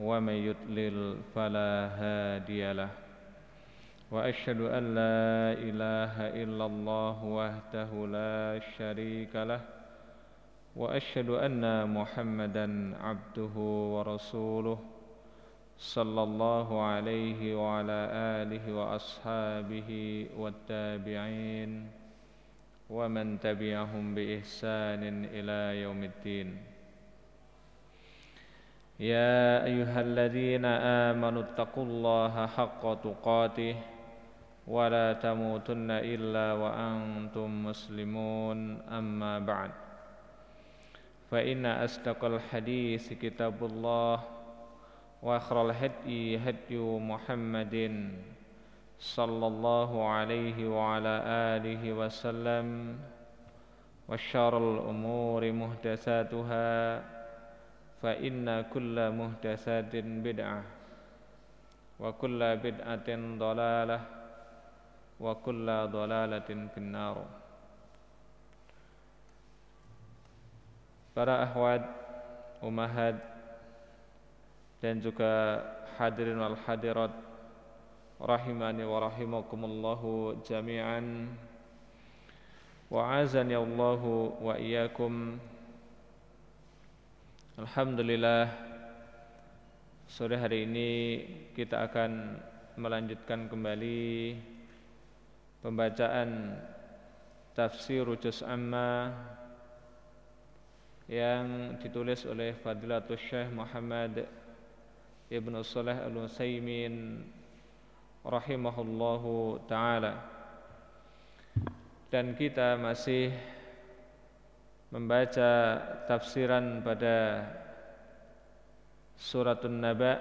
ومن يضلل فلا هادي له. وأشهد أن لا إله إلا الله وحده لا شريك له. وأشهد أن محمدا عبده ورسوله صلى الله عليه وعلى آله وأصحابه والتابعين ومن تبعهم بإحسان إلى يوم الدين. يا أيها الذين آمنوا اتقوا الله حق تقاته ولا تموتن إلا وأنتم مسلمون. أما بعد فإن أصدق الحديث كتاب الله وأخر الهدي هدي محمد صلى الله عليه وعلى آله وسلم وشر الأمور محدثاتها فإن كل محدثات بدعة وكل بدعة ضلالة وكل ضلالة في النار Para ahwat, umahat dan juga hadirin wal hadirat rahimani wa rahimakumullahu jami'an wa azani Allahu wa iyyakum Alhamdulillah Sore hari ini kita akan melanjutkan kembali Pembacaan Tafsir Rujus Amma Yang ditulis oleh Fadilatul Syekh Muhammad Ibn Salih Al-Utsaimin Rahimahullahu Ta'ala. Dan kita masih membaca tafsiran pada suratun naba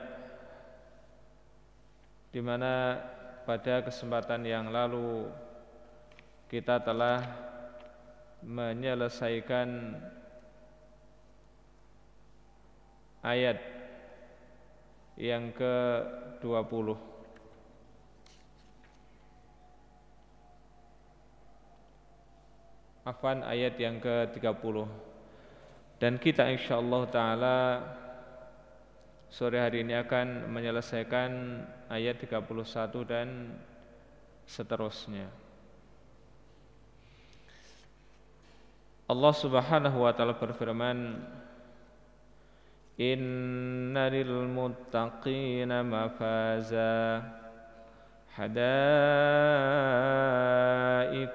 di mana pada kesempatan yang lalu kita telah menyelesaikan ayat yang ke-20 Afan ayat yang ke-30 Dan kita insyaAllah ta'ala Sore hari ini akan menyelesaikan ayat 31 dan seterusnya. Allah subhanahu wa ta'ala berfirman Inna lil muttaqina mafaza حدائق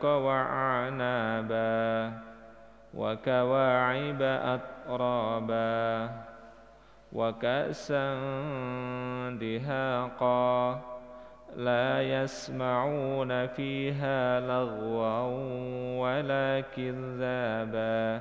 وعنابا وكواعب أترابا وكأسا دهاقا لا يسمعون فيها لغوا ولا كذابا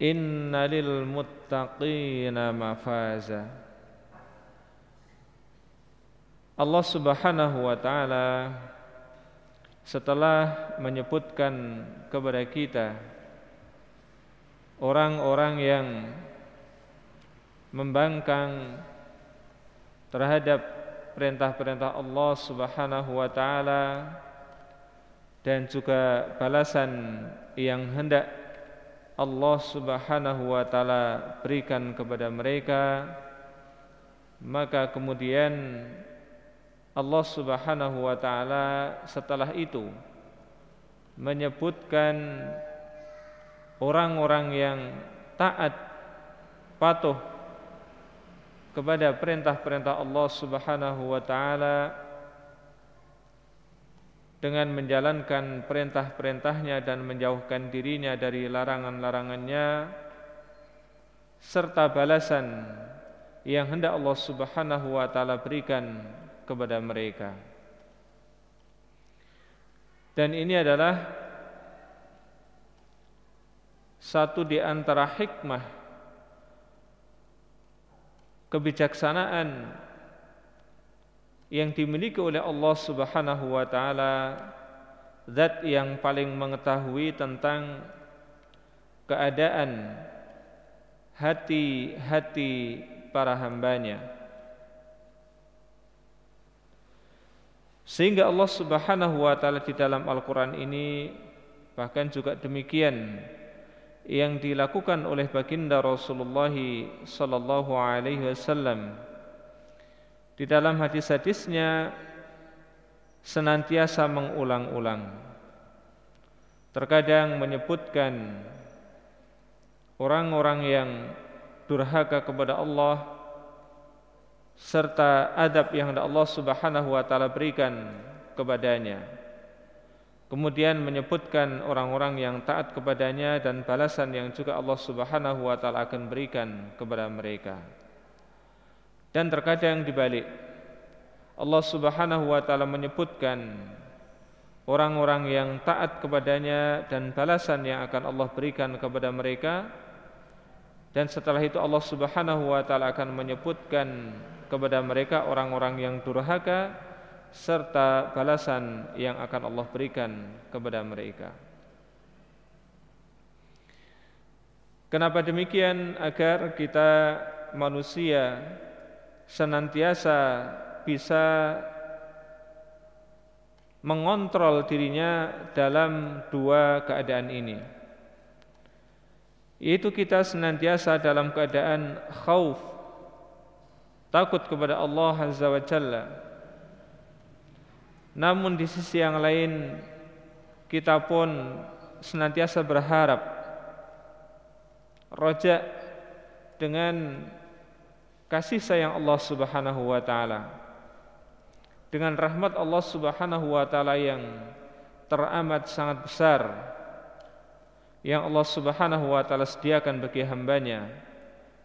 Inna lil muttaqina mafaza. Allah Subhanahu wa taala setelah menyebutkan kepada kita orang-orang yang membangkang terhadap perintah-perintah Allah Subhanahu wa taala dan juga balasan yang hendak Allah Subhanahu wa taala berikan kepada mereka maka kemudian Allah Subhanahu wa taala setelah itu menyebutkan orang-orang yang taat patuh kepada perintah-perintah Allah Subhanahu wa taala dengan menjalankan perintah-perintahnya dan menjauhkan dirinya dari larangan-larangannya serta balasan yang hendak Allah Subhanahu wa taala berikan kepada mereka. Dan ini adalah satu di antara hikmah kebijaksanaan yang dimiliki oleh Allah Subhanahu wa taala zat yang paling mengetahui tentang keadaan hati-hati para hambanya. Sehingga Allah Subhanahu wa taala di dalam Al-Qur'an ini bahkan juga demikian yang dilakukan oleh baginda Rasulullah sallallahu alaihi wasallam di dalam hadis-hadisnya senantiasa mengulang-ulang. Terkadang menyebutkan orang-orang yang durhaka kepada Allah serta adab yang Allah Subhanahu wa taala berikan kepadanya. Kemudian menyebutkan orang-orang yang taat kepadanya dan balasan yang juga Allah Subhanahu wa taala akan berikan kepada mereka dan terkadang dibalik Allah Subhanahu wa taala menyebutkan orang-orang yang taat kepadanya dan balasan yang akan Allah berikan kepada mereka dan setelah itu Allah Subhanahu wa taala akan menyebutkan kepada mereka orang-orang yang durhaka serta balasan yang akan Allah berikan kepada mereka. Kenapa demikian? Agar kita manusia senantiasa bisa mengontrol dirinya dalam dua keadaan ini. Yaitu kita senantiasa dalam keadaan khauf takut kepada Allah Azza wa Jalla. Namun di sisi yang lain kita pun senantiasa berharap rojak dengan kasih sayang Allah Subhanahu wa taala. Dengan rahmat Allah Subhanahu wa taala yang teramat sangat besar yang Allah Subhanahu wa taala sediakan bagi hambanya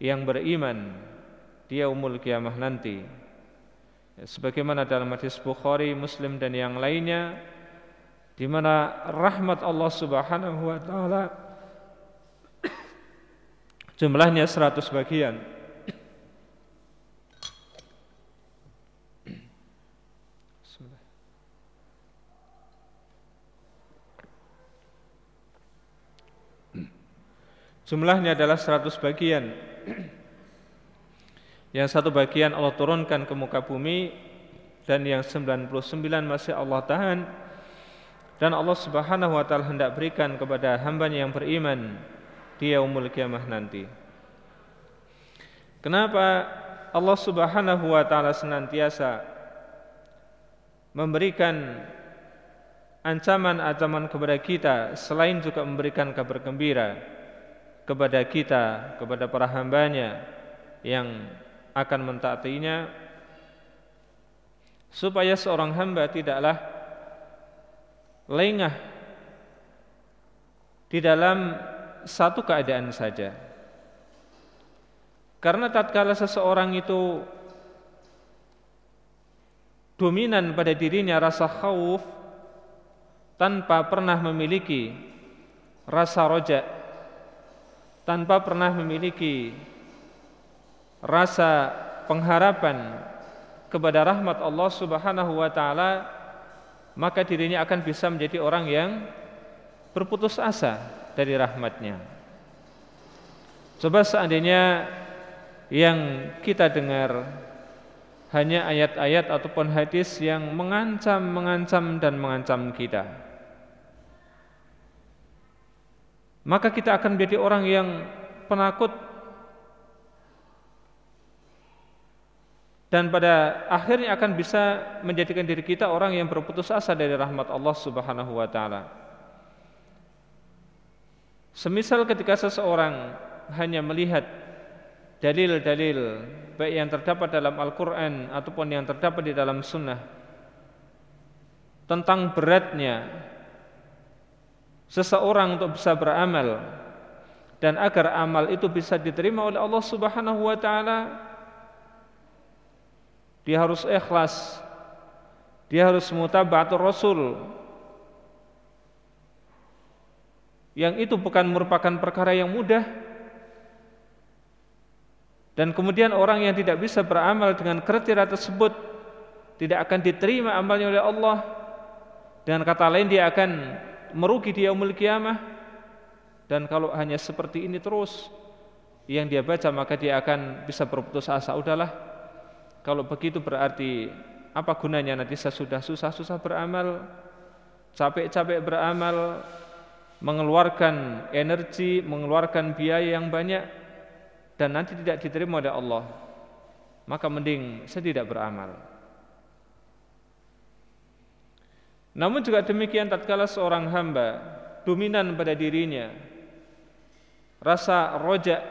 yang beriman dia umul kiamah nanti. Sebagaimana dalam hadis Bukhari, Muslim dan yang lainnya di mana rahmat Allah Subhanahu wa taala jumlahnya 100 bagian Jumlahnya adalah 100 bagian. Yang satu bagian Allah turunkan ke muka bumi Dan yang 99 masih Allah tahan. Dan Allah subhanahu wa ta'ala hendak berikan kepada hambanya yang beriman Di yaumul kiamah nanti. Kenapa Allah subhanahu wa ta'ala senantiasa Memberikan ancaman-ancaman kepada kita Selain juga memberikan kabar gembira kepada kita, kepada para hambanya yang akan mentaatinya supaya seorang hamba tidaklah lengah di dalam satu keadaan saja. Karena tatkala seseorang itu dominan pada dirinya rasa khauf tanpa pernah memiliki rasa rojak tanpa pernah memiliki rasa pengharapan kepada rahmat Allah Subhanahu wa taala maka dirinya akan bisa menjadi orang yang berputus asa dari rahmatnya coba seandainya yang kita dengar hanya ayat-ayat ataupun hadis yang mengancam, mengancam dan mengancam kita. Maka kita akan menjadi orang yang penakut dan pada akhirnya akan bisa menjadikan diri kita orang yang berputus asa dari rahmat Allah Subhanahu wa taala. Semisal ketika seseorang hanya melihat dalil-dalil baik yang terdapat dalam Al-Quran ataupun yang terdapat di dalam Sunnah tentang beratnya seseorang untuk bisa beramal. Dan agar amal itu bisa diterima oleh Allah Subhanahu wa taala dia harus ikhlas dia harus mutaba'atur rasul. Yang itu bukan merupakan perkara yang mudah. Dan kemudian orang yang tidak bisa beramal dengan kriteria tersebut tidak akan diterima amalnya oleh Allah. Dengan kata lain dia akan merugi di yaumul kiamah. Dan kalau hanya seperti ini terus yang dia baca maka dia akan bisa berputus asa. Udahlah. Kalau begitu berarti apa gunanya nanti saya sudah susah-susah beramal, capek-capek beramal, mengeluarkan energi, mengeluarkan biaya yang banyak dan nanti tidak diterima oleh Allah maka mending saya tidak beramal namun juga demikian tatkala seorang hamba dominan pada dirinya rasa rojak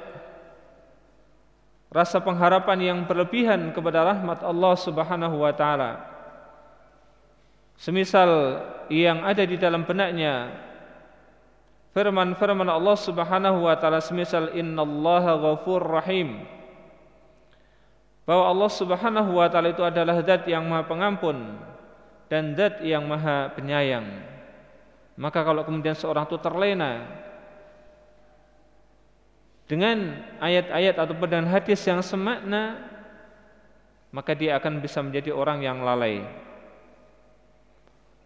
rasa pengharapan yang berlebihan kepada rahmat Allah Subhanahu wa taala. Semisal yang ada di dalam benaknya firman-firman Allah Subhanahu wa taala semisal innallaha ghafur rahim. Bahwa Allah Subhanahu wa taala itu adalah zat yang Maha Pengampun dan zat yang Maha Penyayang. Maka kalau kemudian seorang itu terlena dengan ayat-ayat atau dengan hadis yang semakna maka dia akan bisa menjadi orang yang lalai.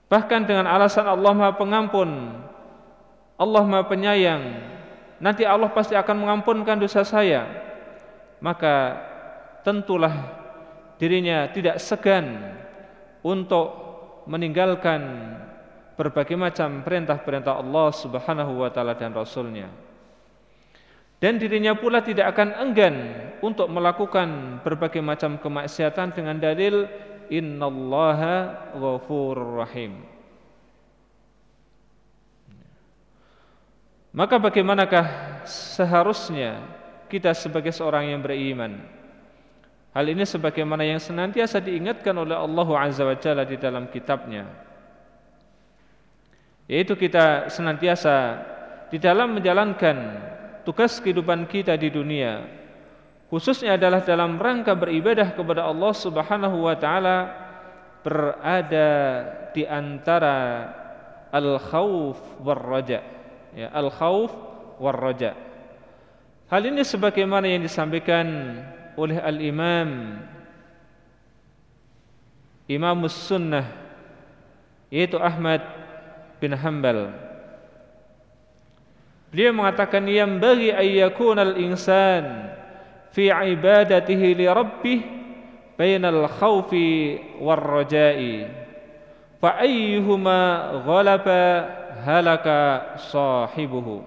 Bahkan dengan alasan Allah Maha Pengampun Allah Maha Penyayang nanti Allah pasti akan mengampunkan dosa saya maka tentulah dirinya tidak segan untuk meninggalkan berbagai macam perintah-perintah Allah Subhanahu wa taala dan rasulnya. Dan dirinya pula tidak akan enggan untuk melakukan berbagai macam kemaksiatan dengan dalil innallaha ghafurur rahim. Maka bagaimanakah seharusnya kita sebagai seorang yang beriman Hal ini sebagaimana yang senantiasa diingatkan oleh Allah Azza wa Jalla di dalam kitabnya. Yaitu kita senantiasa di dalam menjalankan tugas kehidupan kita di dunia Khususnya adalah dalam rangka beribadah kepada Allah Subhanahu wa taala berada di antara al-khauf war raja' ya al khauf war raja hal ini sebagaimana yang disampaikan oleh al imam sunnah yaitu Ahmad bin Hanbal. Beliau mengatakan yang bagi ayyakun al insan fi ibadatihi li rabbih bainal khawfi war raja'i fa ayyuhuma ghalaba halaka sahibuhu.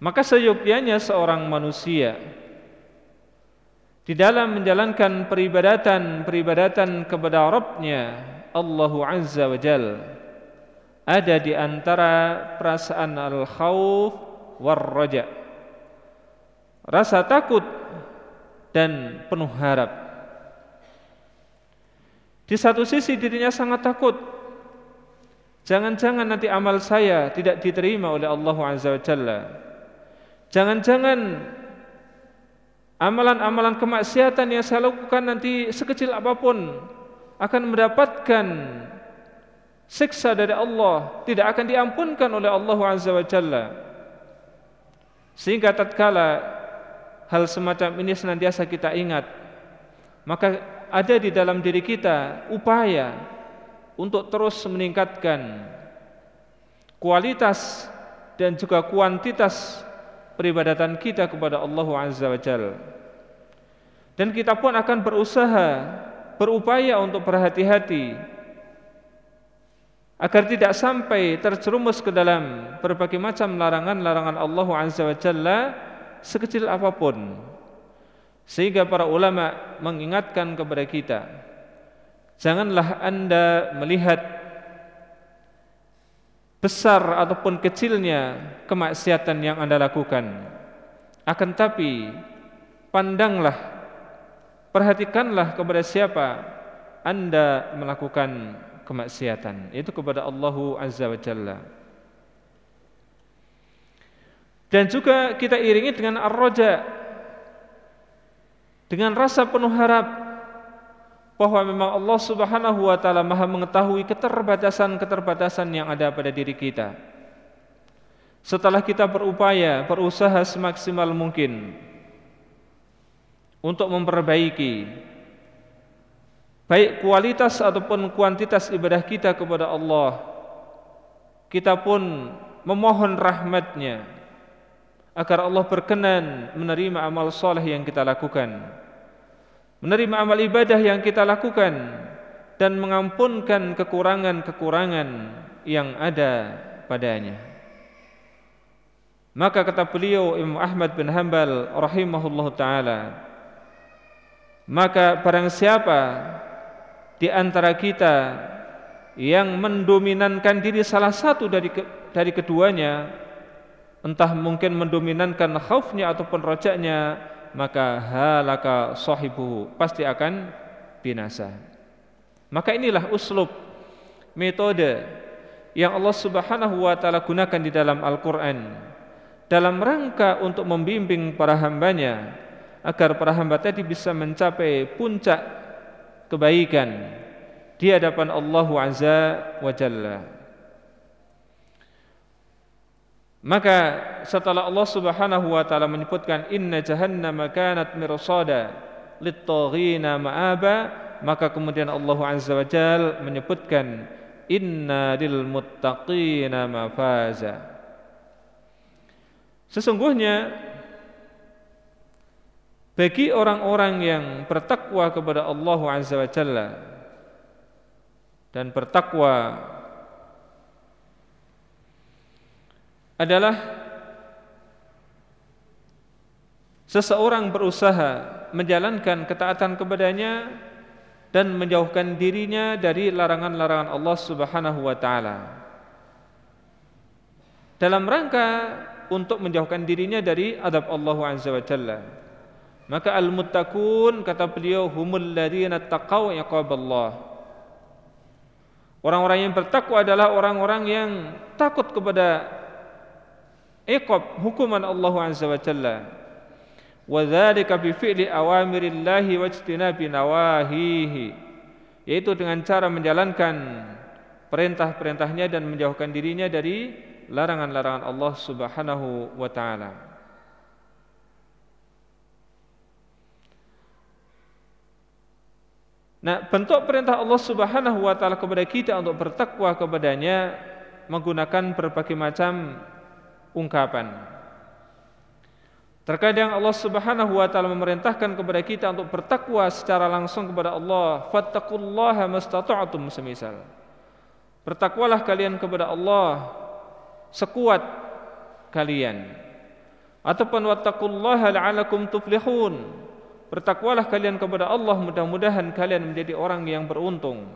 Maka seyogyanya seorang manusia di dalam menjalankan peribadatan-peribadatan kepada Rabbnya Allah Azza wa Jal ada di antara perasaan al-khawf war raja rasa takut dan penuh harap. Di satu sisi dirinya sangat takut. Jangan-jangan nanti amal saya tidak diterima oleh Allah Azza wa Jalla. Jangan-jangan amalan-amalan kemaksiatan yang saya lakukan nanti sekecil apa pun akan mendapatkan siksa dari Allah, tidak akan diampunkan oleh Allah Azza wa Jalla. Sehingga tatkala hal semacam ini senantiasa kita ingat, maka ada di dalam diri kita upaya untuk terus meningkatkan kualitas dan juga kuantitas peribadatan kita kepada Allah Azza wa Jalla. Dan kita pun akan berusaha, berupaya untuk berhati-hati agar tidak sampai terjerumus ke dalam berbagai macam larangan-larangan Allah Azza wa Jalla sekecil apa pun. Sehingga para ulama mengingatkan kepada kita, janganlah Anda melihat besar ataupun kecilnya kemaksiatan yang Anda lakukan. Akan tapi pandanglah, perhatikanlah kepada siapa Anda melakukan kemaksiatan, itu kepada Allah Azza wa Jalla. Dan juga kita iringi dengan ar-raja dengan rasa penuh harap bahwa memang Allah Subhanahu wa taala Maha mengetahui keterbatasan-keterbatasan yang ada pada diri kita. Setelah kita berupaya, berusaha semaksimal mungkin untuk memperbaiki baik kualitas ataupun kuantitas ibadah kita kepada Allah, kita pun memohon rahmatnya agar Allah berkenan menerima amal soleh yang kita lakukan menerima amal ibadah yang kita lakukan dan mengampunkan kekurangan-kekurangan yang ada padanya. Maka kata beliau Imam Ahmad bin Hanbal rahimahullah taala maka barang siapa di antara kita yang mendominankan diri salah satu dari dari keduanya entah mungkin mendominankan khaufnya ataupun rojaknya maka halaka sahibuhu pasti akan binasa maka inilah uslub metode yang Allah Subhanahu wa taala gunakan di dalam Al-Qur'an dalam rangka untuk membimbing para hambanya agar para hamba tadi bisa mencapai puncak kebaikan di hadapan Allah Azza wa Jalla. Maka setelah Allah Subhanahu wa taala menyebutkan inna jahannama kanat mirsada lit-taghina ma'aba, maka kemudian Allah Azza wa Jal menyebutkan inna lil muttaqina mafaza. Sesungguhnya bagi orang-orang yang bertakwa kepada Allah Azza wa Jalla dan bertakwa adalah seseorang berusaha menjalankan ketaatan kepadanya dan menjauhkan dirinya dari larangan-larangan Allah Subhanahu wa taala. Dalam rangka untuk menjauhkan dirinya dari adab Allah Azza wa Jalla. Maka al-muttaqun kata beliau humul ladzina taqaw iqaballah. Orang-orang yang bertakwa adalah orang-orang yang takut kepada iqab hukuman Allah Azza wa Jalla. Wa dzalika bi fi'li awamirillahi wa ijtinabi nawahihi. Yaitu dengan cara menjalankan perintah-perintahnya dan menjauhkan dirinya dari larangan-larangan Allah Subhanahu wa taala. Nah, bentuk perintah Allah Subhanahu wa taala kepada kita untuk bertakwa kepadanya menggunakan berbagai macam ungkapan. Terkadang Allah Subhanahu wa taala memerintahkan kepada kita untuk bertakwa secara langsung kepada Allah, fattaqullaha mastata'tum semisal. Bertakwalah kalian kepada Allah sekuat kalian. Ataupun wattaqullaha la'alakum tuflihun. Bertakwalah kalian kepada Allah mudah-mudahan kalian menjadi orang yang beruntung.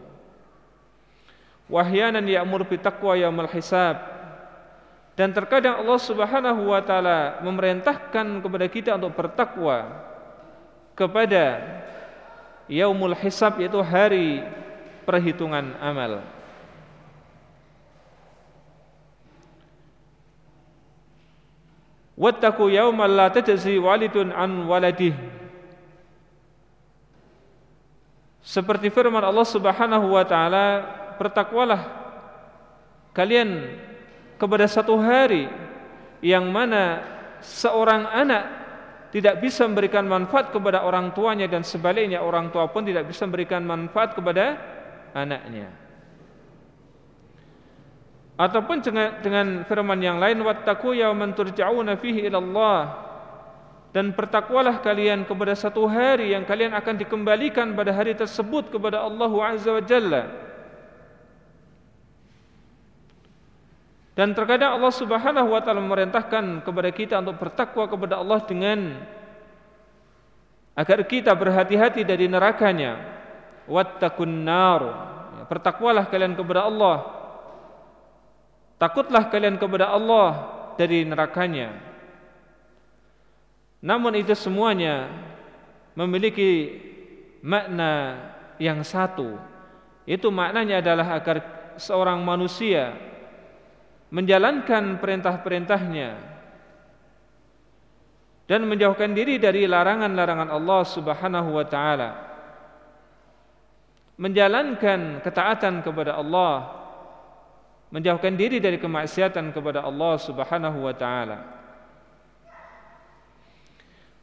Wahyanan ya'mur bi taqwa yaumil hisab dan terkadang Allah Subhanahu wa taala memerintahkan kepada kita untuk bertakwa kepada yaumul hisab yaitu hari perhitungan amal. Wattaqu yaumal la tajzi walidun an waladih. Seperti firman Allah Subhanahu wa taala, bertakwalah kalian kepada satu hari yang mana seorang anak tidak bisa memberikan manfaat kepada orang tuanya dan sebaliknya orang tua pun tidak bisa memberikan manfaat kepada anaknya. Ataupun dengan, firman yang lain wattaqu yawman turja'una fihi ila Allah dan bertakwalah kalian kepada satu hari yang kalian akan dikembalikan pada hari tersebut kepada Allah Azza wa Jalla. Dan terkadang Allah Subhanahu wa taala memerintahkan kepada kita untuk bertakwa kepada Allah dengan agar kita berhati-hati dari nerakanya. Wattaqun nar. Ya, bertakwalah kalian kepada Allah. Takutlah kalian kepada Allah dari nerakanya. Namun itu semuanya memiliki makna yang satu. Itu maknanya adalah agar seorang manusia menjalankan perintah-perintahnya dan menjauhkan diri dari larangan-larangan Allah Subhanahu wa taala. Menjalankan ketaatan kepada Allah, menjauhkan diri dari kemaksiatan kepada Allah Subhanahu wa taala.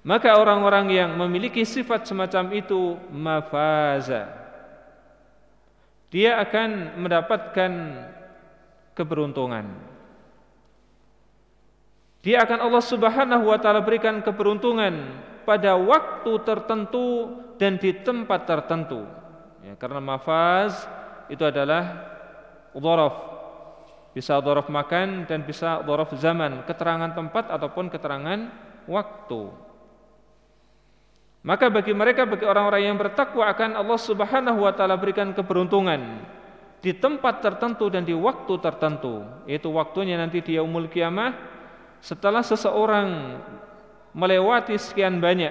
Maka orang-orang yang memiliki sifat semacam itu mafaza. Dia akan mendapatkan keberuntungan. Dia akan Allah Subhanahu wa taala berikan keberuntungan pada waktu tertentu dan di tempat tertentu. Ya, karena mafaz itu adalah dhorof. Bisa dhorof makan dan bisa dhorof zaman, keterangan tempat ataupun keterangan waktu. Maka bagi mereka bagi orang-orang yang bertakwa akan Allah Subhanahu wa taala berikan keberuntungan di tempat tertentu dan di waktu tertentu. Yaitu waktunya nanti di yaumul kiamah setelah seseorang melewati sekian banyak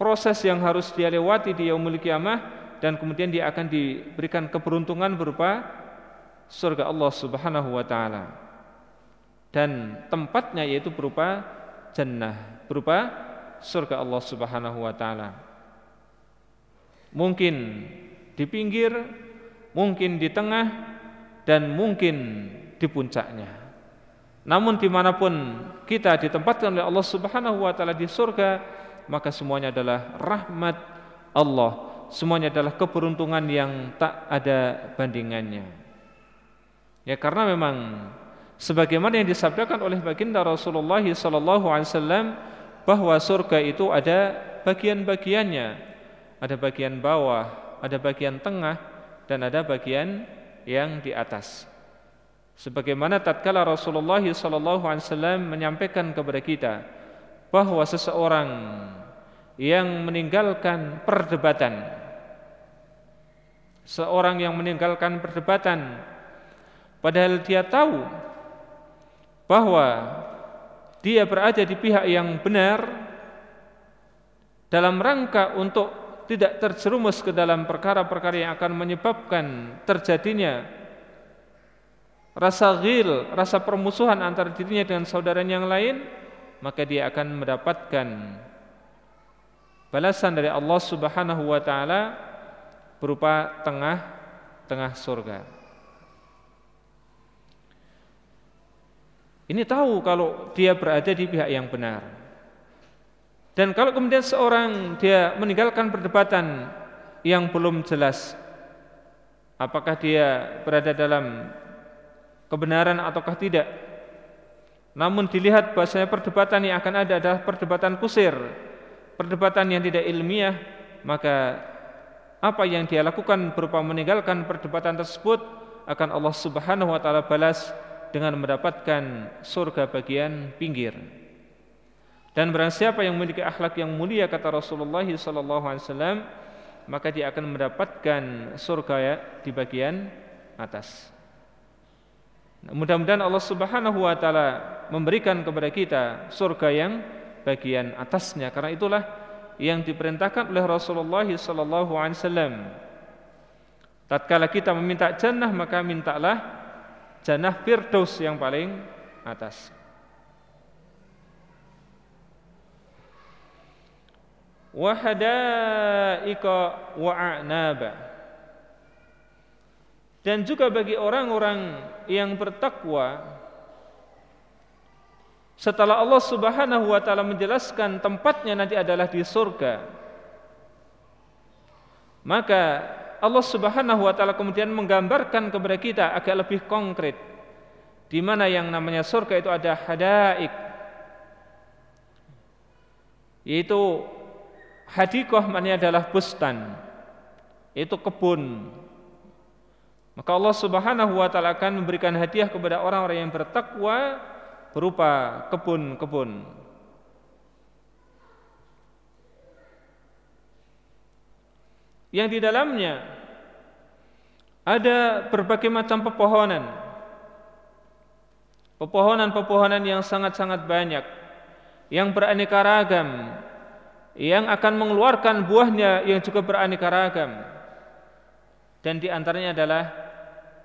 proses yang harus dia lewati di yaumul kiamah dan kemudian dia akan diberikan keberuntungan berupa surga Allah Subhanahu wa taala. Dan tempatnya yaitu berupa jannah berupa surga Allah Subhanahu wa taala. Mungkin di pinggir mungkin di tengah dan mungkin di puncaknya. Namun di mana pun kita ditempatkan oleh Allah Subhanahu Wa Taala di surga, maka semuanya adalah rahmat Allah. Semuanya adalah keberuntungan yang tak ada bandingannya. Ya karena memang sebagaimana yang disabdakan oleh baginda Rasulullah sallallahu alaihi bahwa surga itu ada bagian-bagiannya. Ada bagian bawah, ada bagian tengah, dan ada bagian yang di atas. Sebagaimana tatkala Rasulullah SAW menyampaikan kepada kita bahwa seseorang yang meninggalkan perdebatan, seorang yang meninggalkan perdebatan, padahal dia tahu bahwa dia berada di pihak yang benar dalam rangka untuk tidak terjerumus ke dalam perkara-perkara yang akan menyebabkan terjadinya rasa ghil, rasa permusuhan antara dirinya dengan saudara yang lain, maka dia akan mendapatkan balasan dari Allah Subhanahu wa taala berupa tengah-tengah surga. Ini tahu kalau dia berada di pihak yang benar. Dan kalau kemudian seorang dia meninggalkan perdebatan yang belum jelas apakah dia berada dalam kebenaran ataukah tidak namun dilihat bahasanya perdebatan yang akan ada adalah perdebatan kusir perdebatan yang tidak ilmiah maka apa yang dia lakukan berupa meninggalkan perdebatan tersebut akan Allah Subhanahu wa taala balas dengan mendapatkan surga bagian pinggir. Dan barang siapa yang memiliki akhlak yang mulia kata Rasulullah wasallam, maka dia akan mendapatkan surga ya, di bagian atas. Nah, mudah-mudahan Allah Subhanahu wa taala memberikan kepada kita surga yang bagian atasnya karena itulah yang diperintahkan oleh Rasulullah wasallam. Tatkala kita meminta jannah maka mintalah jannah firdaus yang paling atas. Wa hadaika wa a'naba. Dan juga bagi orang-orang yang bertakwa setelah Allah Subhanahu wa taala menjelaskan tempatnya nanti adalah di surga maka Allah Subhanahu wa taala kemudian menggambarkan kepada kita agak lebih konkret di mana yang namanya surga itu ada hadaik yaitu hadikoh maknanya adalah bustan itu kebun maka Allah Subhanahu wa taala akan memberikan hadiah kepada orang-orang yang bertakwa berupa kebun-kebun. Yang di dalamnya ada berbagai macam pepohonan. Pepohonan-pepohonan yang sangat-sangat banyak yang beraneka ragam yang akan mengeluarkan buahnya yang juga beraneka ragam. Dan di antaranya adalah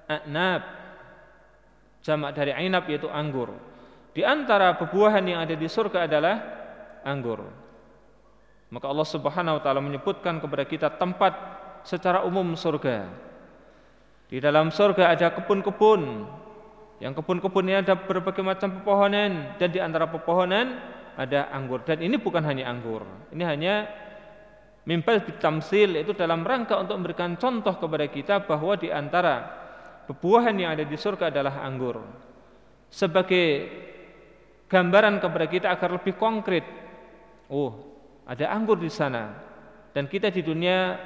anab jamak dari ainab yaitu anggur. Di antara pebuahan yang ada di surga adalah anggur. Maka Allah Subhanahu wa taala menyebutkan kepada kita tempat secara umum surga. Di dalam surga ada kebun-kebun. Yang kebun-kebun ini ada berbagai macam pepohonan dan di antara pepohonan ada anggur dan ini bukan hanya anggur. Ini hanya mimpal bitamsil itu dalam rangka untuk memberikan contoh kepada kita bahwa di antara pebuahan yang ada di surga adalah anggur. Sebagai gambaran kepada kita agar lebih konkret. Oh, ada anggur di sana. Dan kita di dunia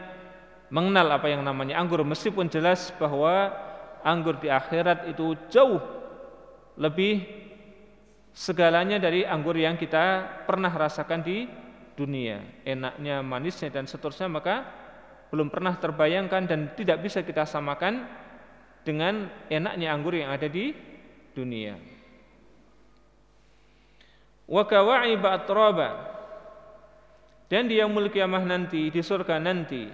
mengenal apa yang namanya anggur meskipun jelas bahwa anggur di akhirat itu jauh lebih segalanya dari anggur yang kita pernah rasakan di dunia. Enaknya, manisnya dan seterusnya maka belum pernah terbayangkan dan tidak bisa kita samakan dengan enaknya anggur yang ada di dunia dan dia yaumul kiamah nanti di surga nanti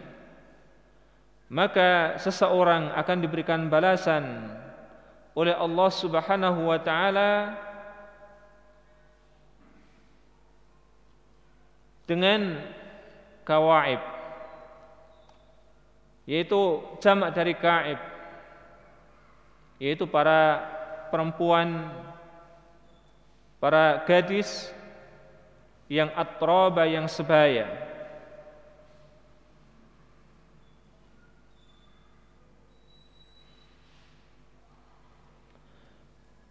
maka seseorang akan diberikan balasan oleh Allah Subhanahu wa taala dengan kawaib yaitu jamak dari kaib yaitu para perempuan para gadis yang atroba yang sebaya.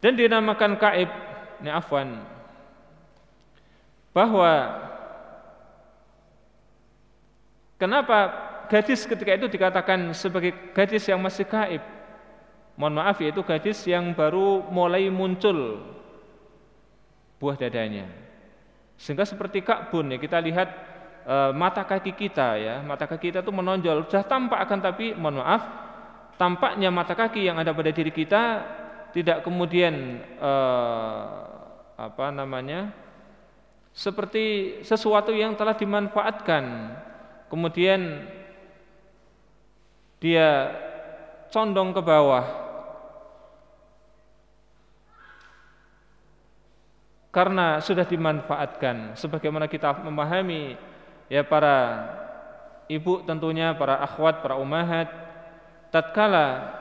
Dan dinamakan kaib ini afwan bahwa kenapa gadis ketika itu dikatakan sebagai gadis yang masih kaib mohon maaf yaitu gadis yang baru mulai muncul buah dadanya. Sehingga seperti Ka'bun ya kita lihat e, mata kaki kita ya, mata kaki kita itu menonjol, sudah tampak akan tapi mohon maaf, tampaknya mata kaki yang ada pada diri kita tidak kemudian e, apa namanya? seperti sesuatu yang telah dimanfaatkan. Kemudian dia condong ke bawah. Karena sudah dimanfaatkan. Sebagaimana kita memahami ya para ibu tentunya para akhwat para umahat tatkala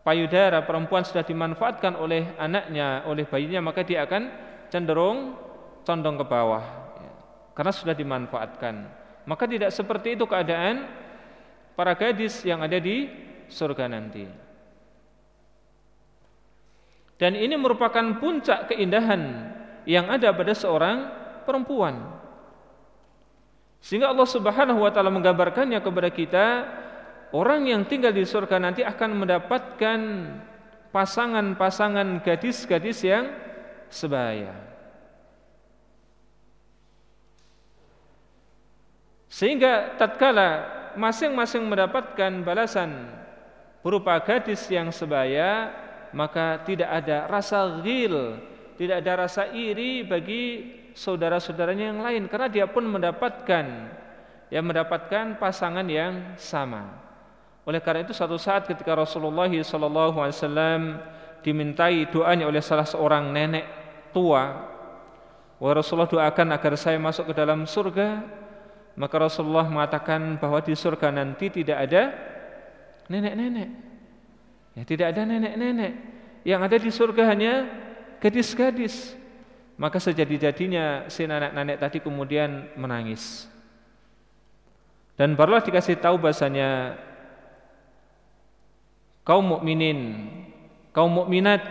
payudara perempuan sudah dimanfaatkan oleh anaknya oleh bayinya maka dia akan cenderung condong ke bawah. Ya, karena sudah dimanfaatkan maka tidak seperti itu keadaan para gadis yang ada di surga nanti dan ini merupakan puncak keindahan yang ada pada seorang perempuan. Sehingga Allah Subhanahu wa taala menggambarkannya kepada kita, orang yang tinggal di surga nanti akan mendapatkan pasangan-pasangan gadis-gadis yang sebaya. Sehingga tatkala masing-masing mendapatkan balasan berupa gadis yang sebaya, maka tidak ada rasa ghil, tidak ada rasa iri bagi saudara-saudaranya yang lain karena dia pun mendapatkan yang mendapatkan pasangan yang sama. Oleh karena itu satu saat ketika Rasulullah SAW dimintai doanya oleh salah seorang nenek tua, Rasulullah doakan agar saya masuk ke dalam surga, maka Rasulullah mengatakan bahwa di surga nanti tidak ada nenek-nenek. Ya, tidak ada nenek-nenek. Yang ada di surga hanya gadis-gadis. maka sejadi-jadinya si nenek-nenek tadi kemudian menangis. Dan barulah dikasih tahu bahasanya kaum mukminin, kaum mukminat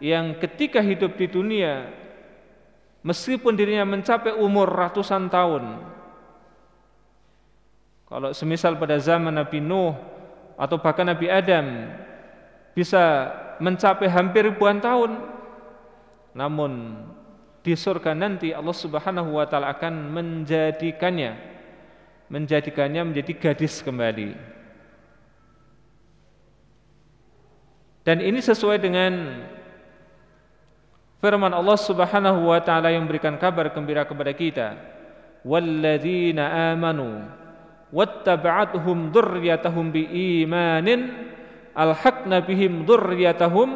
yang ketika hidup di dunia meskipun dirinya mencapai umur ratusan tahun kalau semisal pada zaman Nabi Nuh atau bahkan Nabi Adam bisa mencapai hampir ribuan tahun namun di surga nanti Allah Subhanahu wa taala akan menjadikannya menjadikannya menjadi gadis kembali. Dan ini sesuai dengan Firman Allah Subhanahu wa taala yang memberikan kabar gembira kepada kita, "Walladzina amanu wattaba'atuhum dzurriyyatuhum biimanin alhaqna bihim dzurriyyatuhum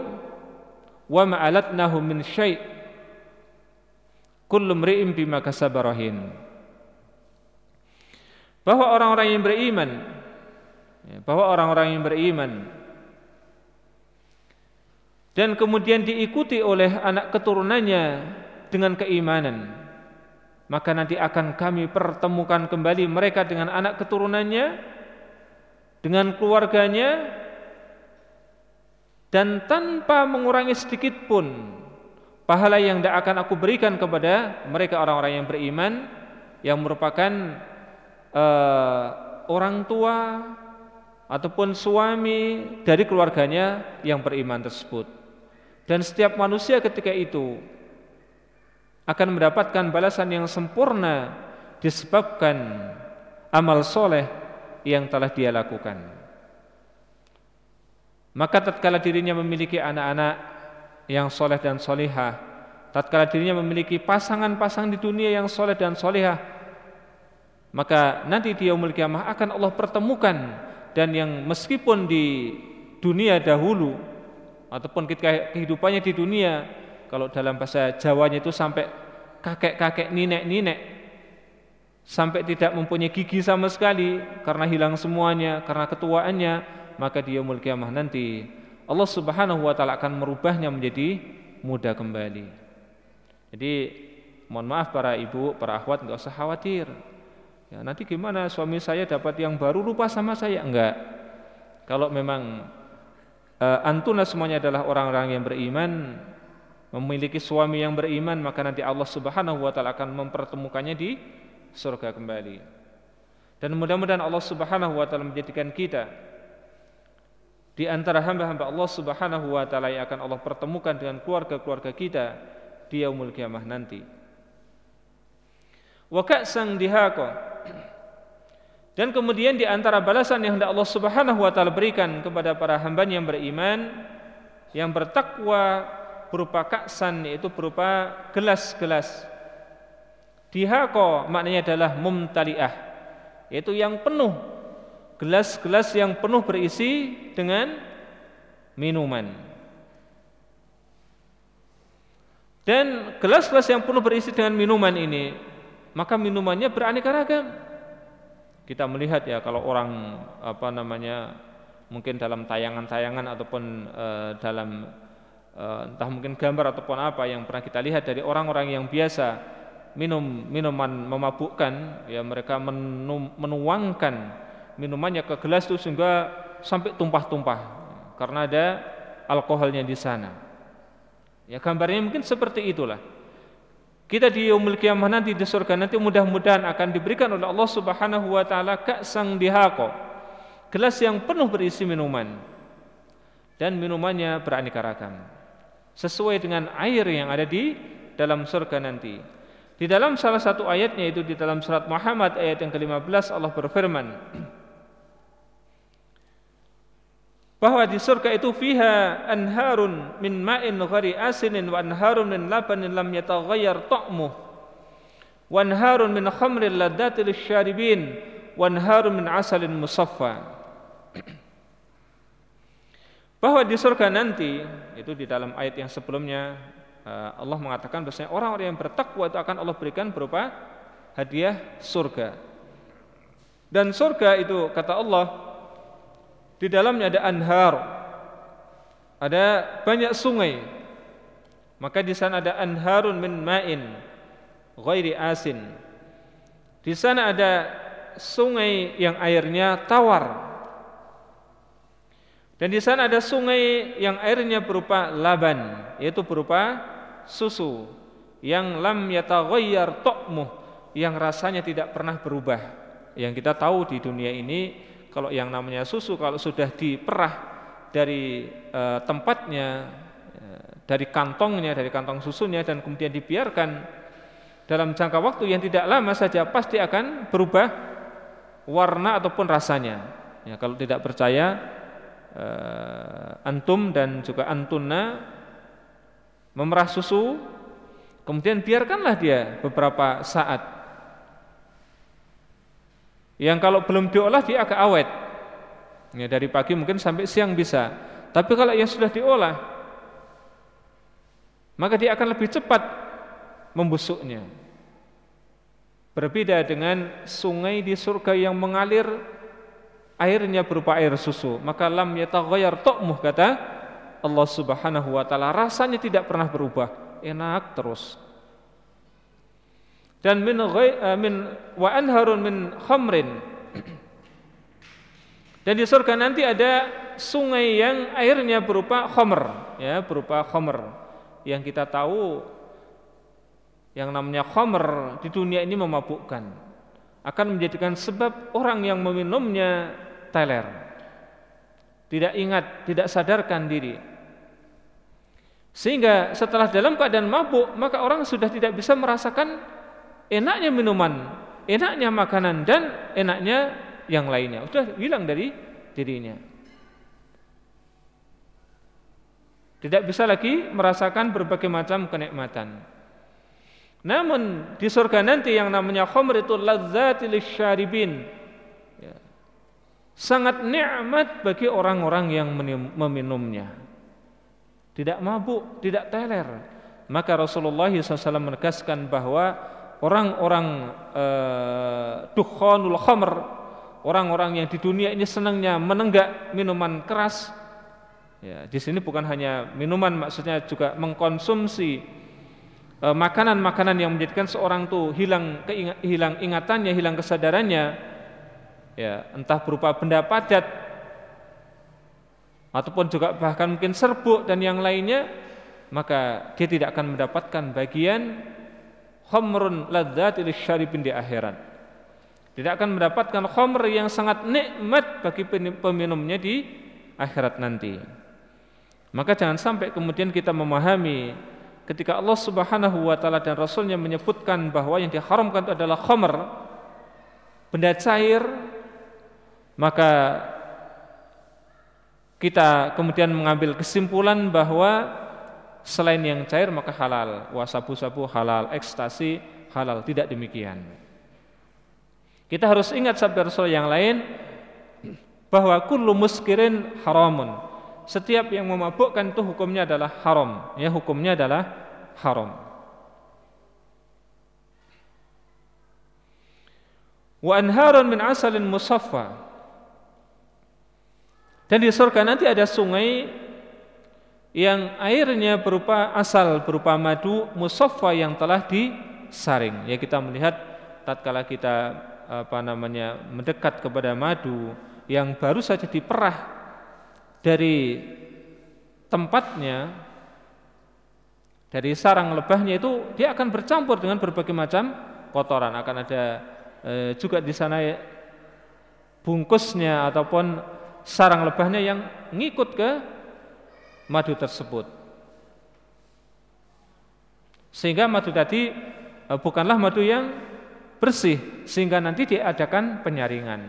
wa ma alatnahum min syai' kullu mri'in bima kasabarahin." Bahwa orang-orang yang beriman ya, bahwa orang-orang yang beriman. Dan kemudian diikuti oleh anak keturunannya dengan keimanan maka nanti akan kami pertemukan kembali mereka dengan anak keturunannya dengan keluarganya dan tanpa mengurangi sedikit pun pahala yang tidak akan aku berikan kepada mereka orang-orang yang beriman yang merupakan uh, orang tua ataupun suami dari keluarganya yang beriman tersebut. Dan setiap manusia ketika itu akan mendapatkan balasan yang sempurna disebabkan amal soleh yang telah dia lakukan. Maka tatkala dirinya memiliki anak-anak yang soleh dan solihah, tatkala dirinya memiliki pasangan-pasangan di dunia yang soleh dan solihah, maka nanti dia memiliki kiamah akan Allah pertemukan dan yang meskipun di dunia dahulu ataupun ketika kehidupannya di dunia kalau dalam bahasa Jawanya itu sampai kakek-kakek nenek-nenek sampai tidak mempunyai gigi sama sekali karena hilang semuanya karena ketuaannya maka dia yaumul kiamah nanti Allah Subhanahu wa taala akan merubahnya menjadi muda kembali. Jadi mohon maaf para ibu, para akhwat enggak usah khawatir. Ya, nanti gimana suami saya dapat yang baru lupa sama saya? Enggak. Kalau memang uh, antuna semuanya adalah orang-orang yang beriman memiliki suami yang beriman maka nanti Allah Subhanahu wa taala akan mempertemukannya di surga kembali. Dan mudah-mudahan Allah Subhanahu wa taala menjadikan kita di antara hamba-hamba Allah Subhanahu wa taala yang akan Allah pertemukan dengan keluarga-keluarga kita di yaumul kiamah nanti. Wa ka'san dihaqa dan kemudian di antara balasan yang hendak Allah Subhanahu wa taala berikan kepada para hamba yang beriman yang bertakwa berupa kaksan yaitu berupa gelas-gelas. Dihako maknanya adalah mumtaliah yaitu yang penuh gelas-gelas yang penuh berisi dengan minuman. Dan gelas-gelas yang penuh berisi dengan minuman ini maka minumannya beraneka ragam kita melihat ya kalau orang apa namanya mungkin dalam tayangan-tayangan ataupun e, dalam entah mungkin gambar ataupun apa yang pernah kita lihat dari orang-orang yang biasa minum minuman memabukkan ya mereka menum, menuangkan minumannya ke gelas itu sehingga sampai tumpah-tumpah karena ada alkoholnya di sana. Ya gambarnya mungkin seperti itulah. Kita di yaumul kiamah nanti di surga nanti mudah-mudahan akan diberikan oleh Allah Subhanahu wa taala ka'sang dihaqo. Gelas yang penuh berisi minuman. Dan minumannya beraneka ragam. Sesuai dengan air yang ada di dalam surga nanti. Di dalam salah satu ayatnya itu di dalam surat Muhammad ayat yang ke-15 Allah berfirman bahwa di surga itu fiha anharun min ma'in ghari asinin wa anharun min labanin lam yataghayyar ta'muh wa anharun min khamrin ladzatil syaribin wa anharun min asalin musaffa bahwa di surga nanti itu di dalam ayat yang sebelumnya eh, Allah mengatakan bahwasanya orang-orang yang bertakwa itu akan Allah berikan berupa hadiah surga dan surga itu kata Allah di dalamnya ada anhar, ada banyak sungai Maka di sana ada anharun min ma'in ghairi asin. Di sana ada sungai yang airnya tawar. Dan di sana ada sungai yang airnya berupa laban, yaitu berupa susu yang lam yataghayyar ta'muh, yang rasanya tidak pernah berubah. Yang kita tahu di dunia ini kalau yang namanya susu kalau sudah diperah dari e, tempatnya e, dari kantongnya, dari kantong susunya dan kemudian dibiarkan dalam jangka waktu yang tidak lama saja pasti akan berubah warna ataupun rasanya. Ya, kalau tidak percaya uh, antum dan juga antuna memerah susu kemudian biarkanlah dia beberapa saat. Yang kalau belum diolah dia agak awet. Ya, dari pagi mungkin sampai siang bisa. Tapi kalau yang sudah diolah maka dia akan lebih cepat membusuknya. Berbeda dengan sungai di surga yang mengalir airnya berupa air susu maka lam yataghayyar ta'muh kata Allah Subhanahu wa taala. Rasanya tidak pernah berubah enak terus. Dan min uh, min wa anharun min khamrin. Dan di surga nanti ada sungai yang airnya berupa khamr ya berupa khamr. Yang kita tahu yang namanya khamr di dunia ini memabukkan akan menjadikan sebab orang yang meminumnya teler. Tidak ingat, tidak sadarkan diri. Sehingga setelah dalam keadaan mabuk, maka orang sudah tidak bisa merasakan enaknya minuman, enaknya makanan dan enaknya yang lainnya. Sudah hilang dari dirinya. Tidak bisa lagi merasakan berbagai macam kenikmatan. Namun di surga nanti yang namanya khamr itu lazzatil syaribin sangat nikmat bagi orang-orang yang meminumnya. Tidak mabuk, tidak teler. Maka Rasulullah SAW menegaskan bahwa orang-orang uh, dukhanul khamr, orang-orang yang di dunia ini senangnya menenggak minuman keras. Ya, di sini bukan hanya minuman, maksudnya juga mengkonsumsi eh, makanan-makanan yang menjadikan seorang tuh hilang hilang ingatannya, hilang kesadarannya ya entah berupa benda padat ataupun juga bahkan mungkin serbuk dan yang lainnya maka dia tidak akan mendapatkan bagian khamrun ladzatil syaribin di akhirat. Tidak akan mendapatkan khamr yang sangat nikmat bagi peminumnya di akhirat nanti. Maka jangan sampai kemudian kita memahami ketika Allah Subhanahu wa taala dan rasulnya menyebutkan bahwa yang diharamkan itu adalah khamr benda cair maka kita kemudian mengambil kesimpulan bahwa selain yang cair maka halal, wasabu-sabu halal, ekstasi halal, tidak demikian. Kita harus ingat sabda Rasul yang lain bahwa kullu muskirin haramun. Setiap yang memabukkan itu hukumnya adalah haram, ya hukumnya adalah haram. Wa anharun min asalin musaffa dan di surga nanti ada sungai yang airnya berupa asal berupa madu musaffa yang telah disaring. Ya kita melihat tatkala kita apa namanya mendekat kepada madu yang baru saja diperah dari tempatnya dari sarang lebahnya itu dia akan bercampur dengan berbagai macam kotoran akan ada e, juga di sana bungkusnya ataupun sarang lebahnya yang ngikut ke madu tersebut. Sehingga madu tadi e, bukanlah madu yang bersih sehingga nanti diadakan penyaringan.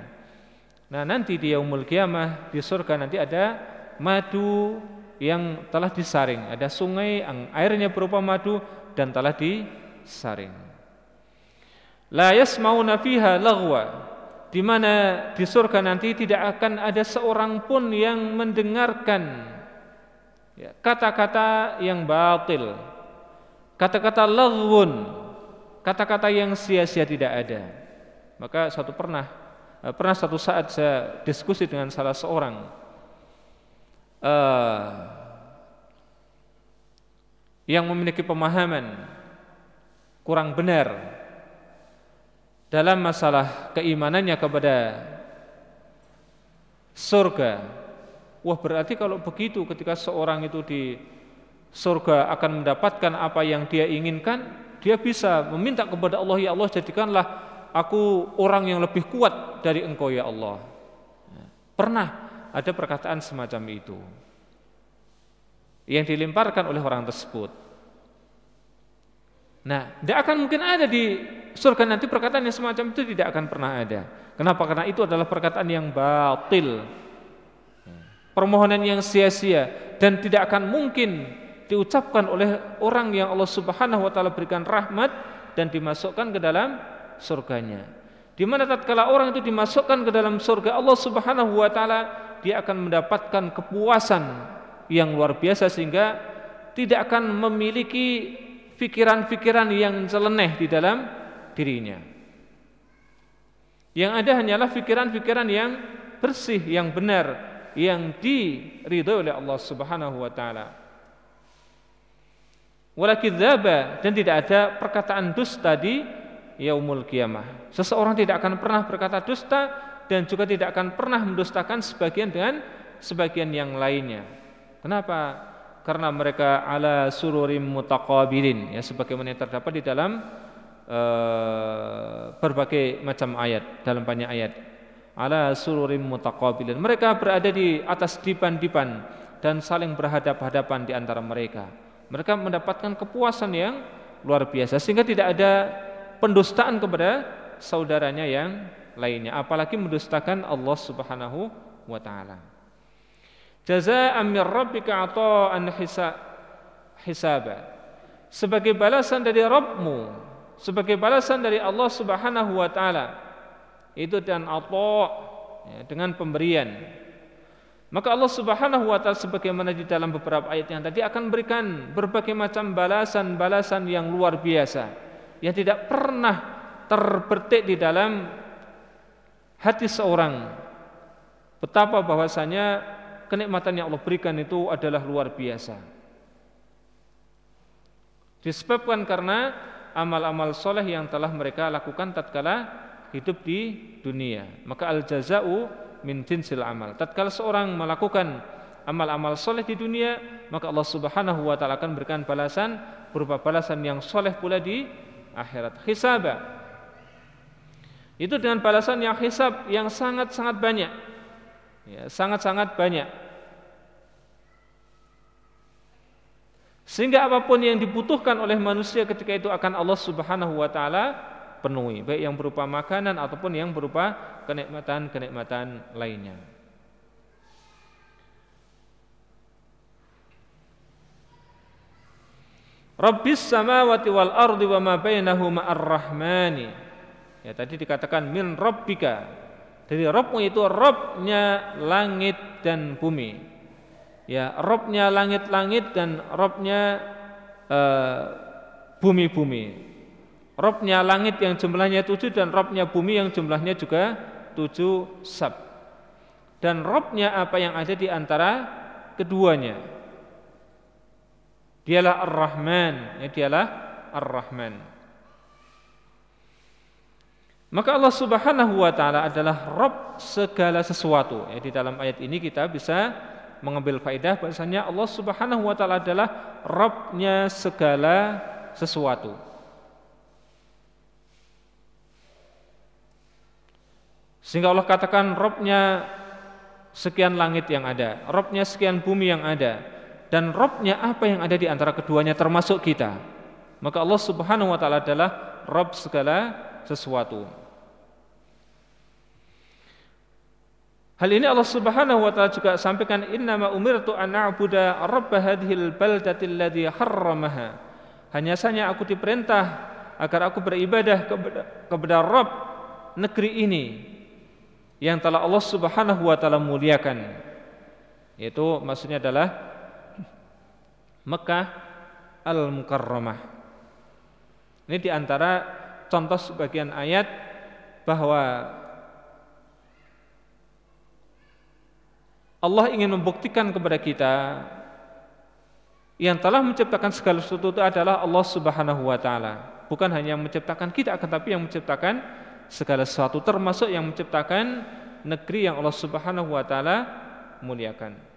Nah, nanti di yaumul kiamah di surga nanti ada madu yang telah disaring, ada sungai yang airnya berupa madu dan telah disaring. La yasmauna fiha laghwa di mana di surga nanti tidak akan ada seorang pun yang mendengarkan ya, kata-kata ya, yang batil, kata-kata laghun, kata-kata yang sia-sia tidak ada. Maka satu pernah eh, pernah satu saat saya diskusi dengan salah seorang uh, yang memiliki pemahaman kurang benar dalam masalah keimanannya kepada surga. Wah berarti kalau begitu ketika seorang itu di surga akan mendapatkan apa yang dia inginkan, dia bisa meminta kepada Allah, ya Allah jadikanlah aku orang yang lebih kuat dari engkau ya Allah. Pernah ada perkataan semacam itu yang dilemparkan oleh orang tersebut. Nah, tidak akan mungkin ada di surga nanti perkataan yang semacam itu tidak akan pernah ada. Kenapa? Karena itu adalah perkataan yang batil. Permohonan yang sia-sia dan tidak akan mungkin diucapkan oleh orang yang Allah Subhanahu wa taala berikan rahmat dan dimasukkan ke dalam surganya. Di mana tatkala orang itu dimasukkan ke dalam surga Allah Subhanahu wa taala, dia akan mendapatkan kepuasan yang luar biasa sehingga tidak akan memiliki pikiran-pikiran yang celeneh di dalam dirinya. Yang ada hanyalah pikiran-pikiran yang bersih, yang benar, yang diridhoi oleh Allah Subhanahu wa taala. Walakidzaba dan tidak ada perkataan dusta di yaumul kiamah. Seseorang tidak akan pernah berkata dusta dan juga tidak akan pernah mendustakan sebagian dengan sebagian yang lainnya. Kenapa? karena mereka ala sururim mutaqabilin ya sebagaimana yang terdapat di dalam uh, berbagai macam ayat dalam banyak ayat. Ala sururim mutaqabilin. Mereka berada di atas dipan-dipan dan saling berhadap-hadapan di antara mereka. Mereka mendapatkan kepuasan yang luar biasa sehingga tidak ada pendustaan kepada saudaranya yang lainnya apalagi mendustakan Allah Subhanahu wa taala. Jazaa'an min rabbika ata'an hisaba. Sebagai balasan dari Rabbmu, sebagai balasan dari Allah Subhanahu wa taala. Itu dan ata' ya, dengan pemberian. Maka Allah Subhanahu wa taala sebagaimana di dalam beberapa ayat yang tadi akan berikan berbagai macam balasan-balasan yang luar biasa yang tidak pernah terbetik di dalam hati seorang. Betapa bahwasanya kenikmatan yang Allah berikan itu adalah luar biasa. Disebabkan karena amal-amal soleh yang telah mereka lakukan tatkala hidup di dunia. Maka al jazau min jinsil amal. Tatkala seorang melakukan amal-amal soleh di dunia, maka Allah Subhanahu wa taala akan berikan balasan berupa balasan yang soleh pula di akhirat. Hisaba. Itu dengan balasan yang hisab yang sangat-sangat banyak. Ya, sangat-sangat banyak. Sehingga apa pun yang dibutuhkan oleh manusia ketika itu akan Allah Subhanahu wa taala penuhi, baik yang berupa makanan ataupun yang berupa kenikmatan-kenikmatan lainnya. Rabbis samawati wal ardi wa ma bainahuma ar-rahmani. Ya tadi dikatakan min rabbika. Dari Rabbmu itu Rabbnya langit dan bumi ya Robnya langit-langit dan Robnya uh, bumi-bumi. Robnya langit yang jumlahnya tujuh dan Robnya bumi yang jumlahnya juga tujuh sab dan Robnya apa yang ada di antara keduanya? Dialah Ar-Rahman. Ya dialah Ar-Rahman. Maka Allah Subhanahu wa taala adalah Rob segala sesuatu. Ya, di dalam ayat ini kita bisa mengambil faedah bahasanya Allah Subhanahu wa taala adalah Rabbnya segala sesuatu. Sehingga Allah katakan Rabbnya sekian langit yang ada, Rabbnya sekian bumi yang ada, dan Rabbnya apa yang ada di antara keduanya termasuk kita. Maka Allah Subhanahu wa taala adalah Rabb segala sesuatu. Hal ini Allah Subhanahu wa taala juga sampaikan innama umirtu an a'budu rabb hadhil baldati alladhi harramaha. Hanya saja aku diperintah agar aku beribadah kepada, kepada Rabb negeri ini yang telah Allah Subhanahu wa taala muliakan. Yaitu maksudnya adalah Mekah Al-Mukarramah. Ini di antara contoh sebagian ayat bahwa Allah ingin membuktikan kepada kita Yang telah menciptakan segala sesuatu itu adalah Allah Subhanahu wa taala. Bukan hanya menciptakan kita akan tapi yang menciptakan segala sesuatu termasuk yang menciptakan negeri yang Allah Subhanahu wa taala muliakan.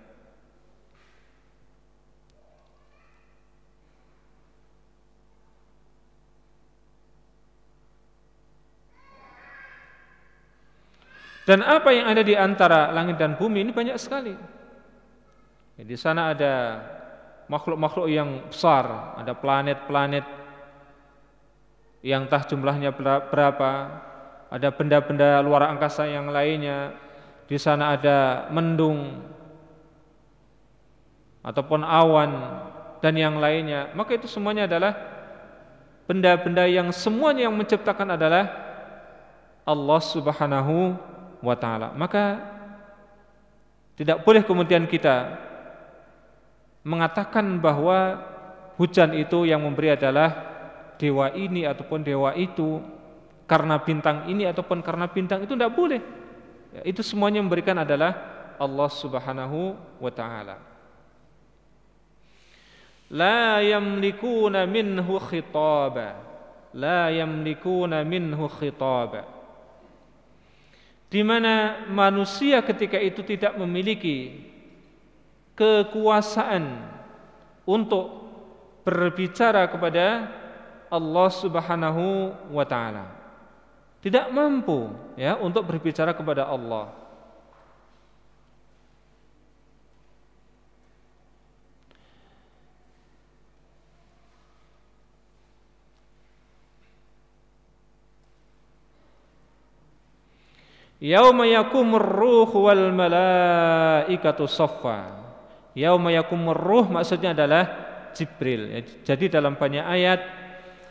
Dan apa yang ada di antara langit dan bumi ini banyak sekali. Di sana ada makhluk-makhluk yang besar, ada planet-planet yang entah jumlahnya berapa, ada benda-benda luar angkasa yang lainnya. Di sana ada mendung ataupun awan dan yang lainnya. Maka itu semuanya adalah benda-benda yang semuanya yang menciptakan adalah Allah Subhanahu wa taala. Maka tidak boleh kemudian kita mengatakan bahwa hujan itu yang memberi adalah dewa ini ataupun dewa itu karena bintang ini ataupun karena bintang itu tidak boleh. Ya, itu semuanya memberikan adalah Allah Subhanahu wa taala. La yamlikuna minhu khitaba. La yamlikuna minhu khitaba di mana manusia ketika itu tidak memiliki kekuasaan untuk berbicara kepada Allah Subhanahu wa taala. Tidak mampu ya untuk berbicara kepada Allah. Yauma yakumur ruh wal malaikatu saffa. Yauma yakumur ruh maksudnya adalah Jibril. Ya, jadi dalam banyak ayat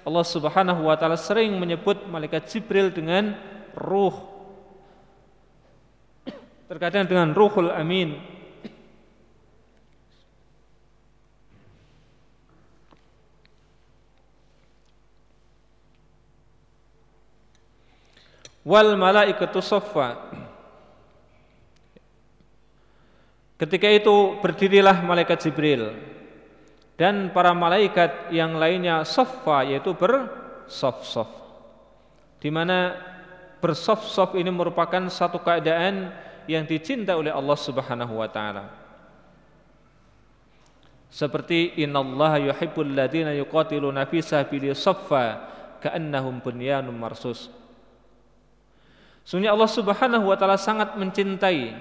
Allah Subhanahu wa taala sering menyebut malaikat Jibril dengan ruh. Terkadang dengan ruhul amin. Wal malaikatu saffa Ketika itu berdirilah malaikat Jibril dan para malaikat yang lainnya saffa yaitu bersaf-saf. Di mana bersaf-saf ini merupakan satu keadaan yang dicinta oleh Allah Subhanahu wa taala. Seperti innallaha yuhibbul ladzina yuqatiluna fi sabilihi saffa ka'annahum bunyanun marsus. Sungguh Allah Subhanahu wa taala sangat mencintai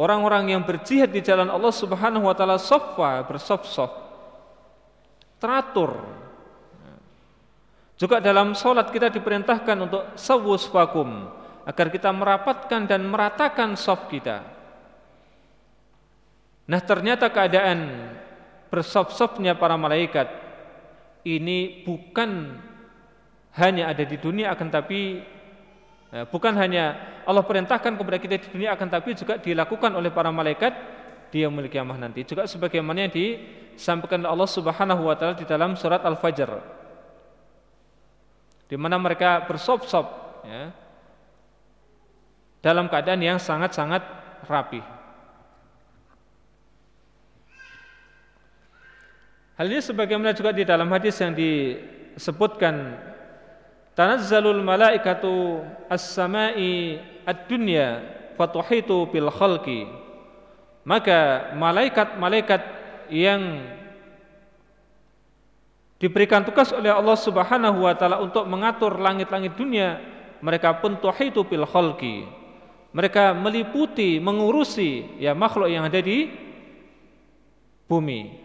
orang-orang yang berjihad di jalan Allah Subhanahu wa taala saffa bersaf-saf teratur. Juga dalam salat kita diperintahkan untuk sawus fakum agar kita merapatkan dan meratakan saf kita. Nah, ternyata keadaan bersaf-safnya para malaikat ini bukan hanya ada di dunia akan tapi Ya, bukan hanya Allah perintahkan kepada kita di dunia akan tapi juga dilakukan oleh para malaikat di yaumul kiamah nanti. Juga sebagaimana yang disampaikan oleh Allah Subhanahu wa taala di dalam surat Al-Fajr. Di mana mereka bersop-sop ya, dalam keadaan yang sangat-sangat rapi. Hal ini sebagaimana juga di dalam hadis yang disebutkan tanazzalul malaikatu as-sama'i ad-dunya fatuhitu bil khalqi. Maka malaikat-malaikat yang diberikan tugas oleh Allah Subhanahu wa taala untuk mengatur langit-langit dunia mereka pun tuhitu bil khalqi. Mereka meliputi mengurusi ya makhluk yang ada di bumi.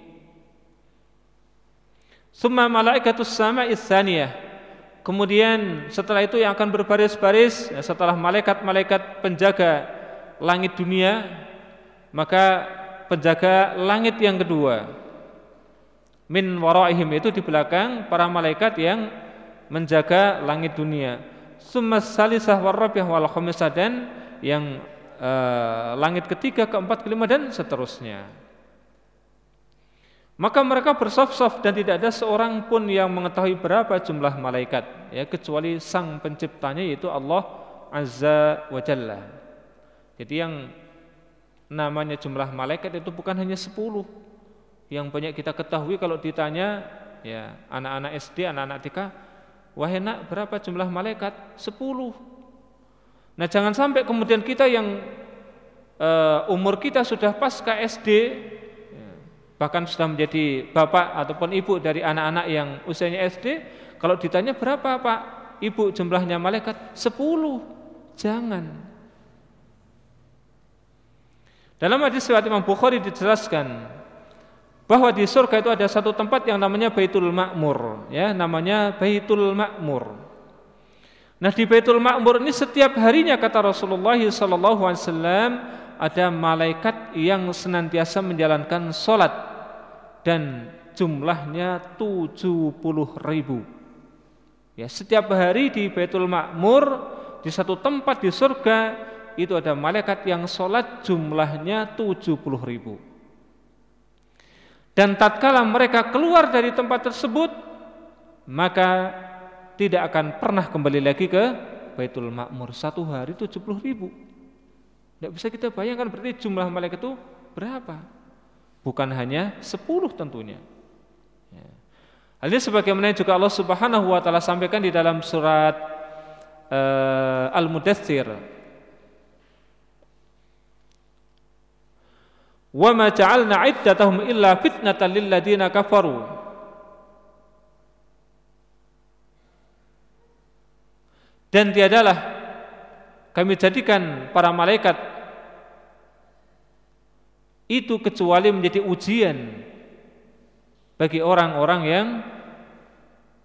Summa malaikatus sama'is tsaniyah Kemudian setelah itu yang akan berbaris-baris ya, setelah malaikat-malaikat penjaga langit dunia, maka penjaga langit yang kedua min waraihim itu di belakang para malaikat yang menjaga langit dunia. Summa salisah warabiah wal khamisah dan yang uh, langit ketiga, keempat, kelima dan seterusnya. Maka mereka bersaf-saf dan tidak ada seorang pun yang mengetahui berapa jumlah malaikat ya kecuali sang penciptanya yaitu Allah Azza wa Jalla. Jadi yang namanya jumlah malaikat itu bukan hanya 10 yang banyak kita ketahui kalau ditanya ya anak-anak SD, anak-anak TK, wahai nak berapa jumlah malaikat? Sepuluh. Nah jangan sampai kemudian kita yang uh, umur kita sudah pas ke SD, bahkan sudah menjadi bapak ataupun ibu dari anak-anak yang usianya SD, kalau ditanya berapa pak ibu jumlahnya malaikat? Sepuluh. Jangan. Dalam hadis riwayat Imam Bukhari dijelaskan bahwa di surga itu ada satu tempat yang namanya Baitul Ma'mur, ya, namanya Baitul Ma'mur. Nah, di Baitul Ma'mur ini setiap harinya kata Rasulullah wasallam ada malaikat yang senantiasa menjalankan solat dan jumlahnya 70 ribu. Ya, setiap hari di Baitul Ma'mur di satu tempat di surga itu ada malaikat yang sholat jumlahnya 70 ribu. Dan tatkala mereka keluar dari tempat tersebut, maka tidak akan pernah kembali lagi ke Baitul Makmur. Satu hari 70 ribu. Tidak bisa kita bayangkan berarti jumlah malaikat itu berapa? Bukan hanya 10 tentunya. Ya. Ini sebagaimana juga Allah Subhanahu wa taala sampaikan di dalam surat uh, Al-Mudaththir Wa ma ja'alna 'iddatahum illa fitnatan lil ladzina kafaru. Dan tiadalah kami jadikan para malaikat itu kecuali menjadi ujian bagi orang-orang yang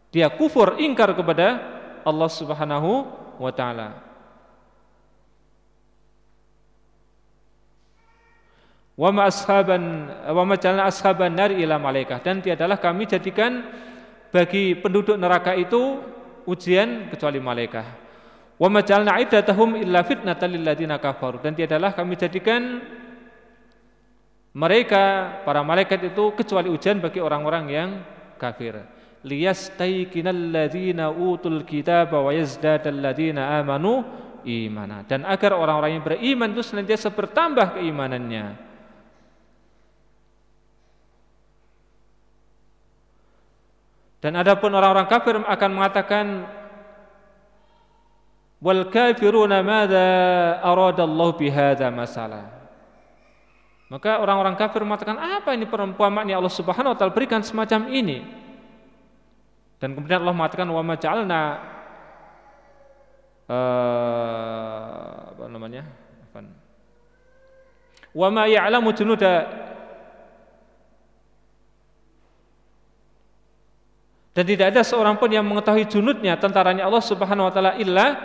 dia kufur ingkar kepada Allah Subhanahu wa taala. wa ma ashaban wa ma jalna ashaban nar ila malaikah. Dan tiadalah kami jadikan bagi penduduk neraka itu ujian kecuali malaikat wa ma jalna iddatahum illa fitnatan lil ladina kafaru. Dan tiadalah kami jadikan mereka para malaikat itu kecuali ujian bagi orang-orang yang kafir. Liyastaiqinal ladzina utul kitaba wa yazdadal ladzina amanu imana. Dan agar orang-orang yang beriman itu senantiasa bertambah keimanannya. Dan adapun orang-orang kafir akan mengatakan wal kafiruna madza aradallahu bihadza masalah. Maka orang-orang kafir mengatakan apa ini perumpamaan yang Allah Subhanahu wa taala berikan semacam ini? Dan kemudian Allah mengatakan wa ma ja'alna uh, apa namanya? Wa ma ya'lamu junuda Dan tidak ada seorang pun yang mengetahui junudnya tentaranya Allah Subhanahu wa taala illa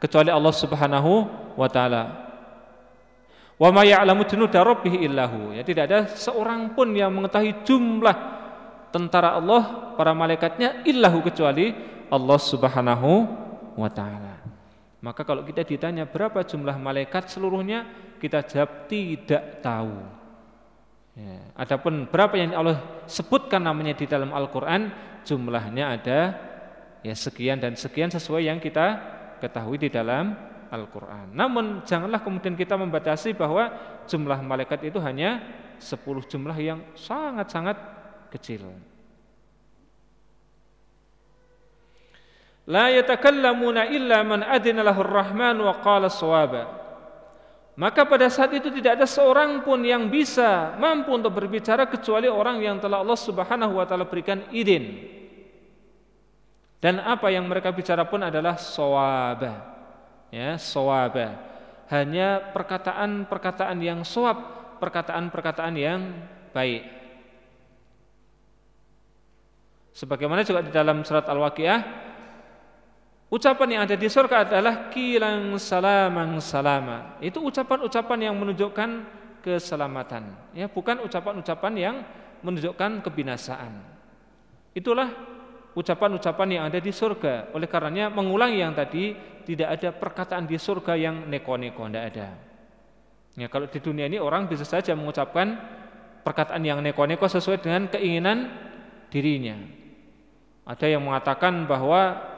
kecuali Allah Subhanahu wa taala. Wa ma ya'lamu junuda rabbih illahu. Ya tidak ada seorang pun yang mengetahui jumlah tentara Allah para malaikatnya illahu kecuali Allah Subhanahu wa taala. Maka kalau kita ditanya berapa jumlah malaikat seluruhnya kita jawab tidak tahu. Ya. Adapun berapa yang Allah sebutkan namanya di dalam Al-Quran jumlahnya ada ya sekian dan sekian sesuai yang kita ketahui di dalam Al-Quran. Namun janganlah kemudian kita membatasi bahwa jumlah malaikat itu hanya 10 jumlah yang sangat-sangat kecil. La yatakallamuna illa man adina lahur rahman wa qala sawaba. Maka pada saat itu tidak ada seorang pun yang bisa mampu untuk berbicara kecuali orang yang telah Allah Subhanahu wa taala berikan izin. Dan apa yang mereka bicara pun adalah sawaba. Ya, sawaba. Hanya perkataan-perkataan yang sawab, perkataan-perkataan yang baik. Sebagaimana juga di dalam surat Al-Waqiah Ucapan yang ada di surga adalah kilang salamang salama. Itu ucapan-ucapan yang menunjukkan keselamatan, ya, bukan ucapan-ucapan yang menunjukkan kebinasaan. Itulah ucapan-ucapan yang ada di surga. Oleh karenanya mengulangi yang tadi tidak ada perkataan di surga yang neko-neko, tidak ada. Ya, kalau di dunia ini orang bisa saja mengucapkan perkataan yang neko-neko sesuai dengan keinginan dirinya. Ada yang mengatakan bahwa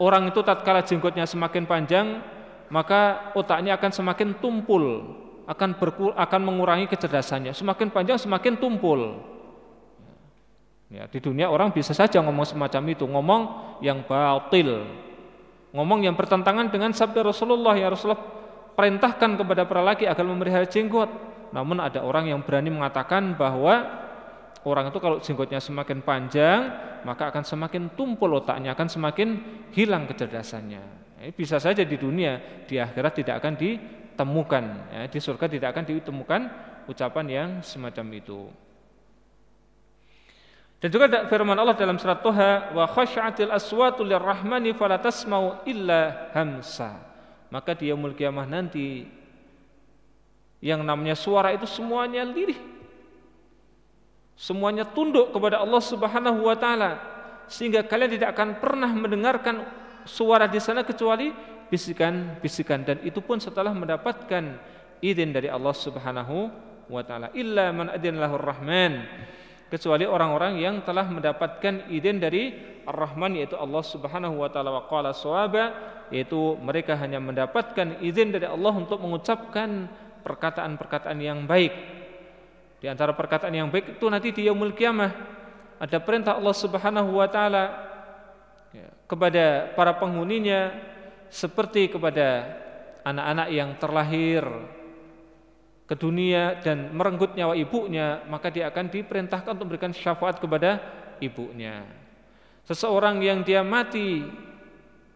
Orang itu tatkala jenggotnya semakin panjang, maka otaknya akan semakin tumpul. akan berkul, akan mengurangi kecerdasannya. Semakin panjang semakin tumpul. Ya, di dunia orang bisa saja ngomong semacam itu, ngomong yang batil. Ngomong yang bertentangan dengan sabda Rasulullah ya Rasulullah perintahkan kepada para laki agar memelihara jenggot. Namun ada orang yang berani mengatakan bahwa orang itu kalau jenggotnya semakin panjang, maka akan semakin tumpul otaknya, akan semakin hilang kecerdasannya. Eh, bisa saja di dunia, di akhirat tidak akan ditemukan, ya, di surga tidak akan ditemukan ucapan yang semacam itu. Dan juga firman Allah dalam surat Toha, wa khasya'atil aswatu lirrahmani fala tasma'u illa hamsa. Maka di yaumul kiamah nanti yang namanya suara itu semuanya lirih. Semuanya tunduk kepada Allah Subhanahu wa taala sehingga kalian tidak akan pernah mendengarkan suara di sana kecuali bisikan-bisikan dan itu pun setelah mendapatkan izin dari Allah Subhanahu wa taala illa man adinallahu rahman kecuali orang-orang yang telah mendapatkan izin dari Ar-Rahman yaitu Allah Subhanahu wa taala. Wa qala sawaba yaitu mereka hanya mendapatkan izin dari Allah untuk mengucapkan perkataan-perkataan yang baik. Di antara perkataan yang baik itu nanti di yaumul kiamah. Ada perintah Allah Subhanahu wa taala ya, kepada para penghuninya seperti kepada anak-anak yang terlahir ke dunia dan merenggut nyawa ibunya maka dia akan diperintahkan untuk memberikan syafaat kepada ibunya seseorang yang dia mati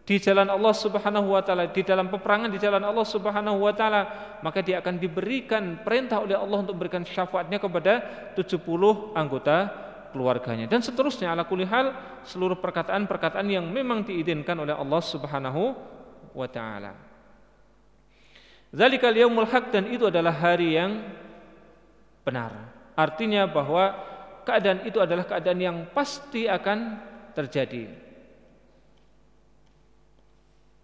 di jalan Allah Subhanahu wa taala di dalam peperangan di jalan Allah Subhanahu wa taala maka dia akan diberikan perintah oleh Allah untuk memberikan syafaatnya kepada 70 anggota keluarganya dan seterusnya ala kulihal seluruh perkataan-perkataan yang memang diizinkan oleh Allah Subhanahu wa taala. Zalikal yaumul haq dan itu adalah hari yang benar. Artinya bahwa keadaan itu adalah keadaan yang pasti akan terjadi.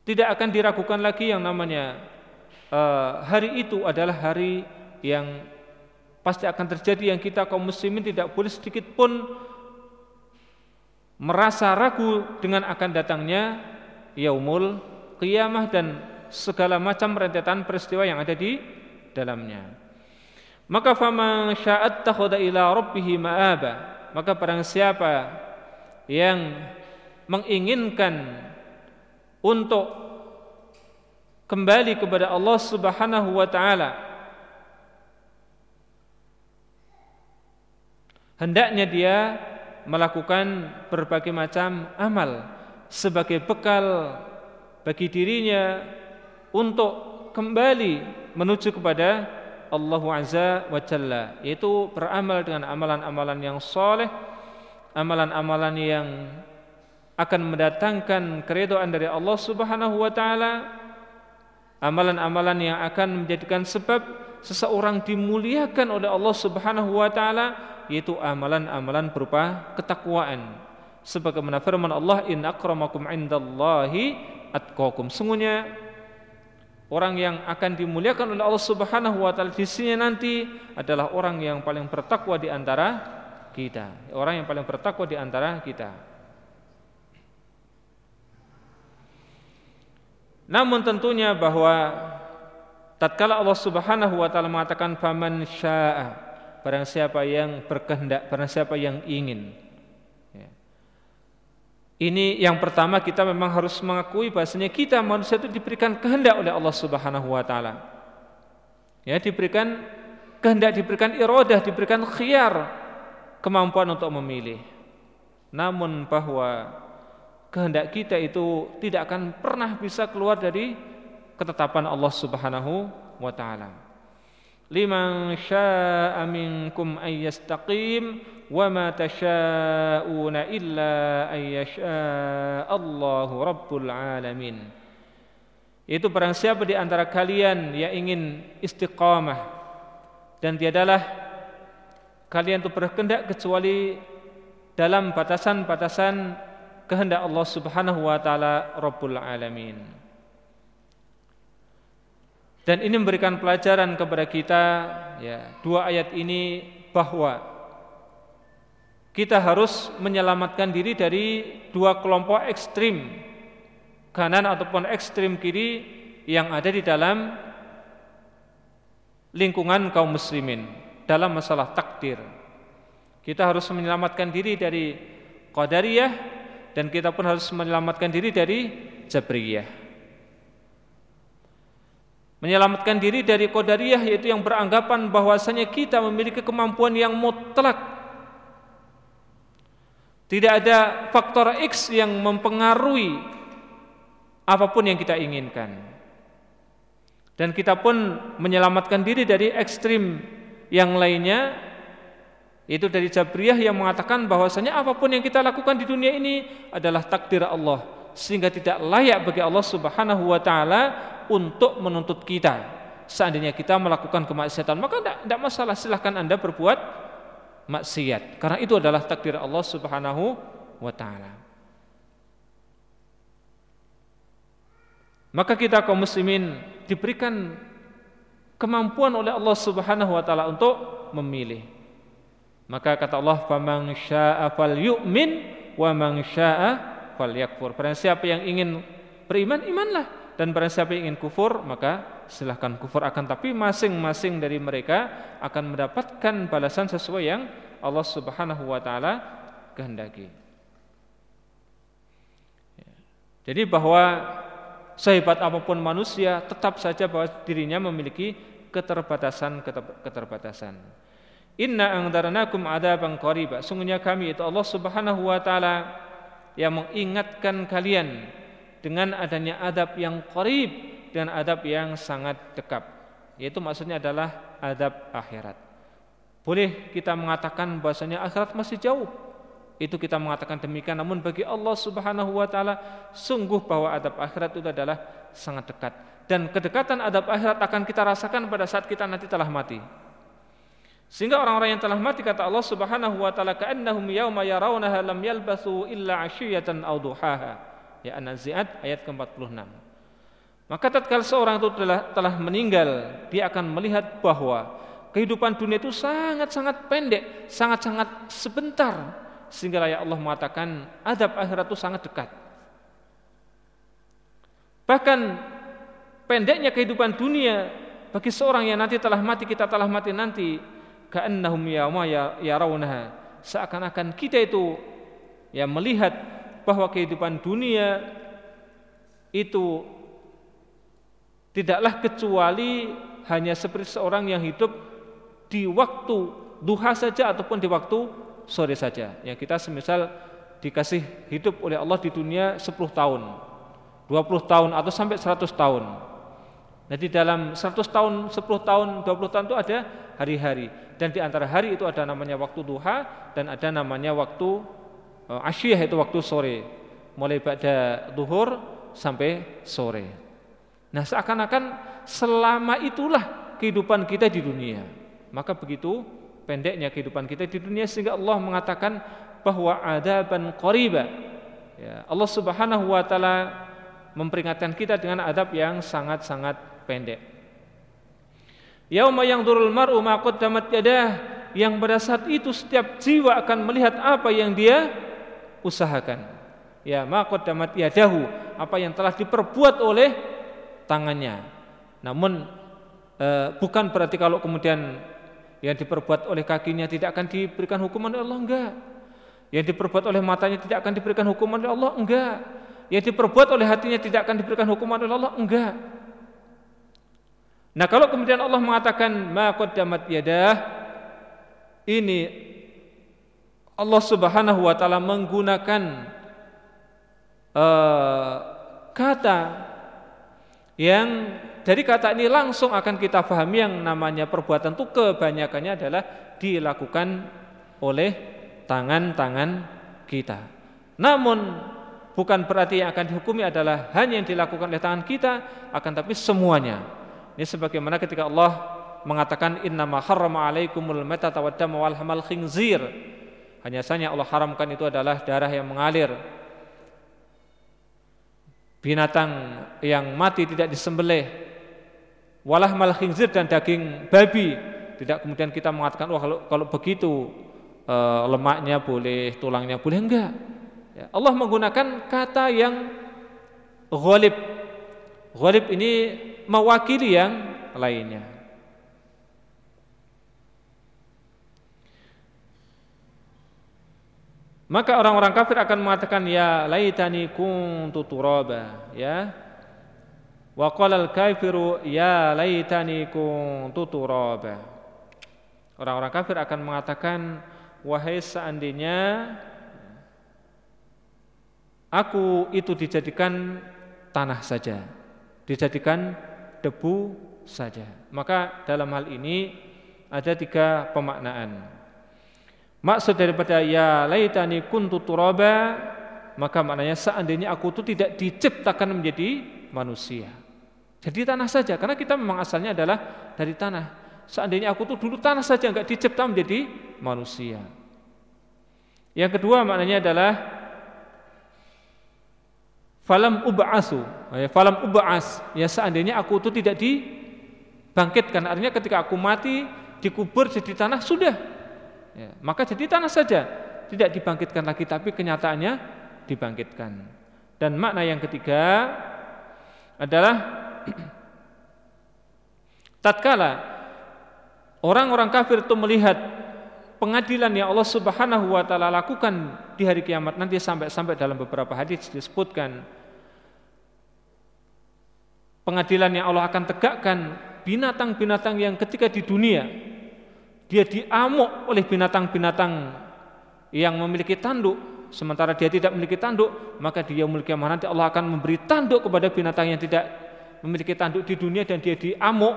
Tidak akan diragukan lagi yang namanya uh, hari itu adalah hari yang pasti akan terjadi yang kita kaum muslimin tidak boleh sedikit pun merasa ragu dengan akan datangnya yaumul qiyamah dan segala macam rentetan peristiwa yang ada di dalamnya. Maka faman sya'at takhudha ila rabbih ma'aba. Maka barang siapa yang menginginkan untuk kembali kepada Allah Subhanahu wa taala hendaknya dia melakukan berbagai macam amal sebagai bekal bagi dirinya untuk kembali menuju kepada Allah Azza wa Jalla yaitu beramal dengan amalan-amalan yang soleh amalan-amalan yang akan mendatangkan keridhaan dari Allah Subhanahu wa taala amalan-amalan yang akan menjadikan sebab seseorang dimuliakan oleh Allah Subhanahu wa taala yaitu amalan-amalan berupa ketakwaan. Sebagaimana firman Allah in akramakum indallahi atqakum. Sungguhnya orang yang akan dimuliakan oleh Allah Subhanahu wa taala di sini nanti adalah orang yang paling bertakwa di antara kita orang yang paling bertakwa di antara kita namun tentunya bahwa tatkala Allah Subhanahu wa taala mengatakan faman syaa'a barang siapa yang berkehendak, barang siapa yang ingin. Ini yang pertama kita memang harus mengakui bahasanya kita manusia itu diberikan kehendak oleh Allah Subhanahu wa taala. Ya, diberikan kehendak, diberikan iradah, diberikan khiyar, kemampuan untuk memilih. Namun bahwa kehendak kita itu tidak akan pernah bisa keluar dari ketetapan Allah Subhanahu wa taala liman syaa'a minkum ay yastaqim wa ma tasyaa'una illa ay Allahu rabbul alamin. Itu barang siapa di antara kalian yang ingin istiqamah dan tiadalah kalian itu berkehendak kecuali dalam batasan-batasan kehendak Allah Subhanahu wa taala Rabbul alamin dan ini memberikan pelajaran kepada kita ya, dua ayat ini bahwa kita harus menyelamatkan diri dari dua kelompok ekstrim kanan ataupun ekstrim kiri yang ada di dalam lingkungan kaum muslimin dalam masalah takdir. Kita harus menyelamatkan diri dari qadariyah dan kita pun harus menyelamatkan diri dari jabriyah. Menyelamatkan diri dari qadariyah yaitu yang beranggapan bahwasanya kita memiliki kemampuan yang mutlak. Tidak ada faktor X yang mempengaruhi apa pun yang kita inginkan. Dan kita pun menyelamatkan diri dari ekstrim yang lainnya itu dari Jabriyah yang mengatakan bahwasanya apa pun yang kita lakukan di dunia ini adalah takdir Allah sehingga tidak layak bagi Allah Subhanahu wa taala untuk menuntut kita. Seandainya kita melakukan kemaksiatan maka tidak masalah silahkan Anda berbuat maksiat karena itu adalah takdir Allah Subhanahu wa taala. Maka kita kaum muslimin diberikan kemampuan oleh Allah Subhanahu wa taala untuk memilih. Maka kata Allah, "Faman syaa'a falyu'min wa man syaa'a falyakfur." Barang siapa yang ingin beriman, imanlah. Dan barang siapa yang ingin kufur, maka silahkan kufur akan tapi masing-masing dari mereka akan mendapatkan balasan sesuai yang Allah Subhanahu wa taala kehendaki. Jadi bahwa sehebat apa pun manusia tetap saja bahwa dirinya memiliki keterbatasan keterbatasan. Inna angdarnakum adaban qariba. Sungguhnya kami itu Allah Subhanahu wa taala yang mengingatkan kalian dengan adanya adab yang qarib dan adab yang sangat dekat. Yaitu maksudnya adalah adab akhirat. Boleh kita mengatakan bahasanya akhirat masih jauh, itu kita mengatakan demikian namun bagi Allah Subhanahu wa taala sungguh bahwa adab akhirat itu adalah sangat dekat dan kedekatan adab akhirat akan kita rasakan pada saat kita nanti telah mati sehingga orang-orang yang telah mati kata Allah Subhanahu wa taala ka'annahum yauma yarawnaha lam yalbathu illa 'ashiyatan aw duhaha ya an-nazi'at ayat ke-46 maka tatkala seorang itu telah telah meninggal dia akan melihat bahwa kehidupan dunia itu sangat-sangat pendek sangat-sangat sebentar sehingga layak Allah mengatakan adab akhirat itu sangat dekat. Bahkan pendeknya kehidupan dunia bagi seorang yang nanti telah mati kita telah mati nanti ka'annahum yawma ya, yarawnaha seakan-akan kita itu ya melihat bahwa kehidupan dunia itu tidaklah kecuali hanya seperti seorang yang hidup di waktu duha saja ataupun di waktu sore saja. Yang kita semisal dikasih hidup oleh Allah di dunia 10 tahun, 20 tahun atau sampai 100 tahun. Nah di dalam 100 tahun, 10 tahun, 20 tahun itu ada hari-hari. Dan di antara hari itu ada namanya waktu duha dan ada namanya waktu uh, asyiyah itu waktu sore. Mulai pada duhur sampai sore. Nah seakan-akan selama itulah kehidupan kita di dunia. Maka begitu pendeknya kehidupan kita di dunia sehingga Allah mengatakan bahwa adaban qariba. Ya, Allah Subhanahu wa taala memperingatkan kita dengan adab yang sangat-sangat pendek. Yauma durul mar'u ma qaddamat yadah yang pada saat itu setiap jiwa akan melihat apa yang dia usahakan. Ya, ma qaddamat yadahu, apa yang telah diperbuat oleh tangannya. Namun eh, bukan berarti kalau kemudian yang diperbuat oleh kakinya tidak akan diberikan hukuman oleh Allah enggak yang diperbuat oleh matanya tidak akan diberikan hukuman oleh Allah enggak yang diperbuat oleh hatinya tidak akan diberikan hukuman oleh Allah enggak nah kalau kemudian Allah mengatakan ma qaddamat yadah ini Allah Subhanahu wa taala menggunakan uh, kata yang dari kata ini langsung akan kita pahami yang namanya perbuatan itu kebanyakannya adalah dilakukan oleh tangan-tangan kita. Namun bukan berarti yang akan dihukumi adalah hanya yang dilakukan oleh tangan kita, akan tapi semuanya. Ini sebagaimana ketika Allah mengatakan innama harrama alaikumul matata waddama wal hamal khinzir. Hanya saja Allah haramkan itu adalah darah yang mengalir, binatang yang mati tidak disembelih. Walah mal khinzir dan daging babi. Tidak kemudian kita mengatakan wah kalau kalau begitu e, lemaknya boleh tulangnya boleh. Enggak. Ya, Allah menggunakan kata yang ghalib. Ghalib ini mewakili yang lainnya. Maka orang-orang kafir akan mengatakan ya laitani kuntu turaba ya. Wa qala al-kafiru ya laitani kuntu turaba. Orang-orang kafir akan mengatakan wahai seandainya aku itu dijadikan tanah saja, dijadikan debu saja. Maka dalam hal ini ada tiga pemaknaan. Maksud daripada ya laitani kuntu turaba maka maknanya seandainya aku itu tidak diciptakan menjadi manusia. Jadi tanah saja karena kita memang asalnya adalah dari tanah. Seandainya aku tuh dulu tanah saja enggak dicipta menjadi manusia. Yang kedua maknanya adalah falam ub'asu. Ya falam ub'as. Ya seandainya aku itu tidak dibangkitkan. Artinya ketika aku mati dikubur jadi tanah sudah. Ya, maka jadi tanah saja. Tidak dibangkitkan lagi tapi kenyataannya dibangkitkan. Dan makna yang ketiga adalah tatkala orang-orang kafir itu melihat pengadilan yang Allah Subhanahu wa taala lakukan di hari kiamat nanti sampai-sampai dalam beberapa hadis disebutkan pengadilan yang Allah akan tegakkan binatang-binatang yang ketika di dunia dia diamuk oleh binatang-binatang yang memiliki tanduk. Sementara dia tidak memiliki tanduk maka dia memiliki amanah nanti Allah akan memberi tanduk kepada binatang yang tidak memiliki tanduk di dunia dan dia diamuk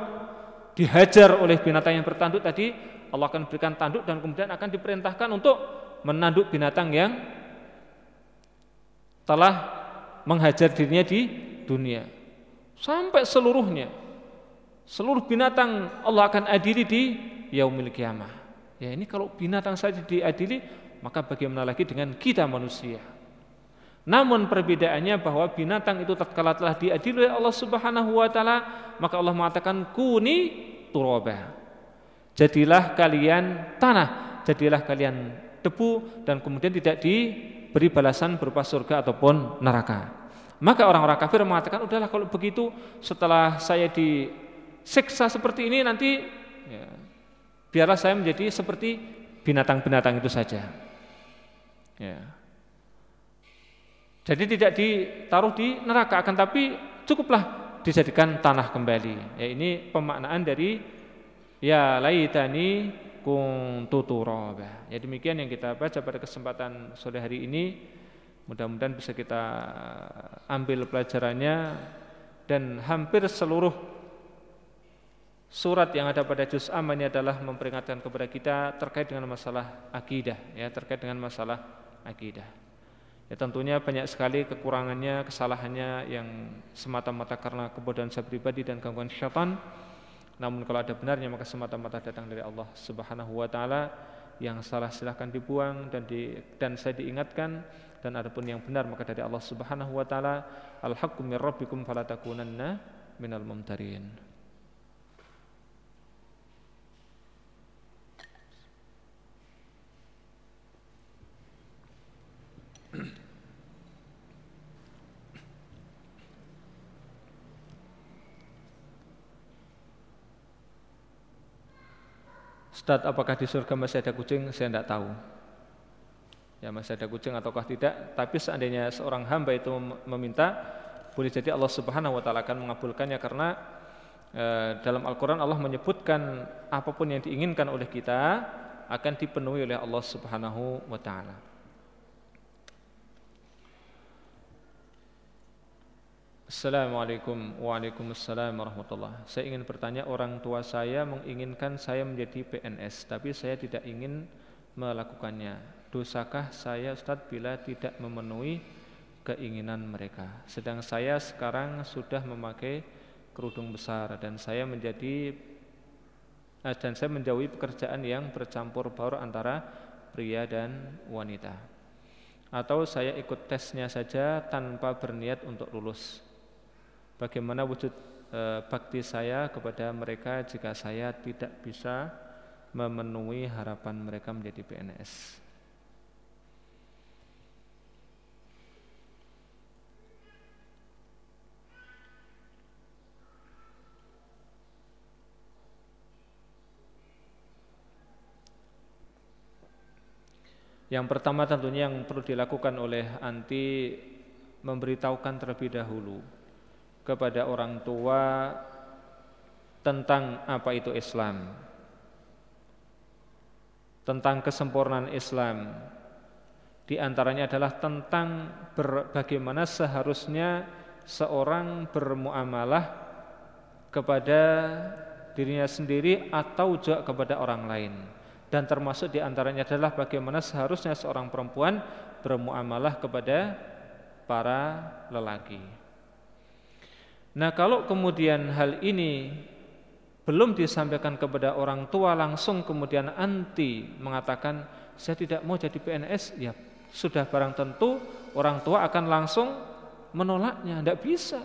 dihajar oleh binatang yang bertanduk tadi. Allah akan berikan tanduk dan kemudian akan diperintahkan untuk menanduk binatang yang telah menghajar dirinya di dunia sampai seluruhnya. Seluruh binatang Allah akan adili di yaumil kiamah. Ya ini kalau binatang saja diadili, maka bagaimana lagi dengan kita manusia? Namun perbedaannya bahwa binatang itu tatkala telah diadili oleh Allah Subhanahu wa taala, maka Allah mengatakan kuni turaba. Jadilah kalian tanah, jadilah kalian debu dan kemudian tidak diberi balasan berupa surga ataupun neraka. Maka orang-orang kafir mengatakan, udahlah kalau begitu setelah saya disiksa seperti ini nanti ya, biarlah saya menjadi seperti binatang-binatang itu saja. Ya. Jadi tidak ditaruh di neraka, akan tapi cukuplah dijadikan tanah kembali. Ya ini pemaknaan dari ya laitani kuntu turaba. Ya demikian yang kita baca pada kesempatan sore hari ini. Mudah-mudahan bisa kita ambil pelajarannya dan hampir seluruh surat yang ada pada juz amma ini adalah memperingatkan kepada kita terkait dengan masalah akidah ya terkait dengan masalah akidah. Ya tentunya banyak sekali kekurangannya, kesalahannya yang semata-mata karena kebodohan saya pribadi dan gangguan syaitan. Namun kalau ada benarnya maka semata-mata datang dari Allah Subhanahu wa taala. Yang salah silahkan dibuang dan di, dan saya diingatkan dan adapun yang benar maka dari Allah Subhanahu wa taala al-haqqu mir rabbikum fala takunanna minal mumtarin Ustaz, apakah di surga masih ada kucing? Saya tidak tahu ya masih ada kucing ataukah tidak? Tapi seandainya seorang hamba itu meminta boleh jadi Allah Subhanahu wa taala akan mengabulkannya karena e, dalam Al-Qur'an Allah menyebutkan apa pun yang diinginkan oleh kita akan dipenuhi oleh Allah Subhanahu wa taala. Assalamualaikum Waalaikumsalam warahmatullah. Saya ingin bertanya orang tua saya menginginkan saya menjadi PNS Tapi saya tidak ingin melakukannya dosakah saya Ustaz bila tidak memenuhi keinginan mereka? Sedang saya sekarang sudah memakai kerudung besar dan saya menjadi eh, dan saya menjauhi pekerjaan yang bercampur baur antara pria dan wanita. Atau saya ikut tesnya saja tanpa berniat untuk lulus. Bagaimana wujud e, bakti saya kepada mereka jika saya tidak bisa memenuhi harapan mereka menjadi PNS Yang pertama tentunya yang perlu dilakukan oleh anti memberitahukan terlebih dahulu kepada orang tua tentang apa itu Islam. Tentang kesempurnaan Islam. Di antaranya adalah tentang bagaimana seharusnya seorang bermuamalah kepada dirinya sendiri atau juga kepada orang lain dan termasuk di antaranya adalah bagaimana seharusnya seorang perempuan bermuamalah kepada para lelaki. Nah, kalau kemudian hal ini belum disampaikan kepada orang tua langsung kemudian anti mengatakan saya tidak mau jadi PNS, ya sudah barang tentu orang tua akan langsung menolaknya, tidak bisa.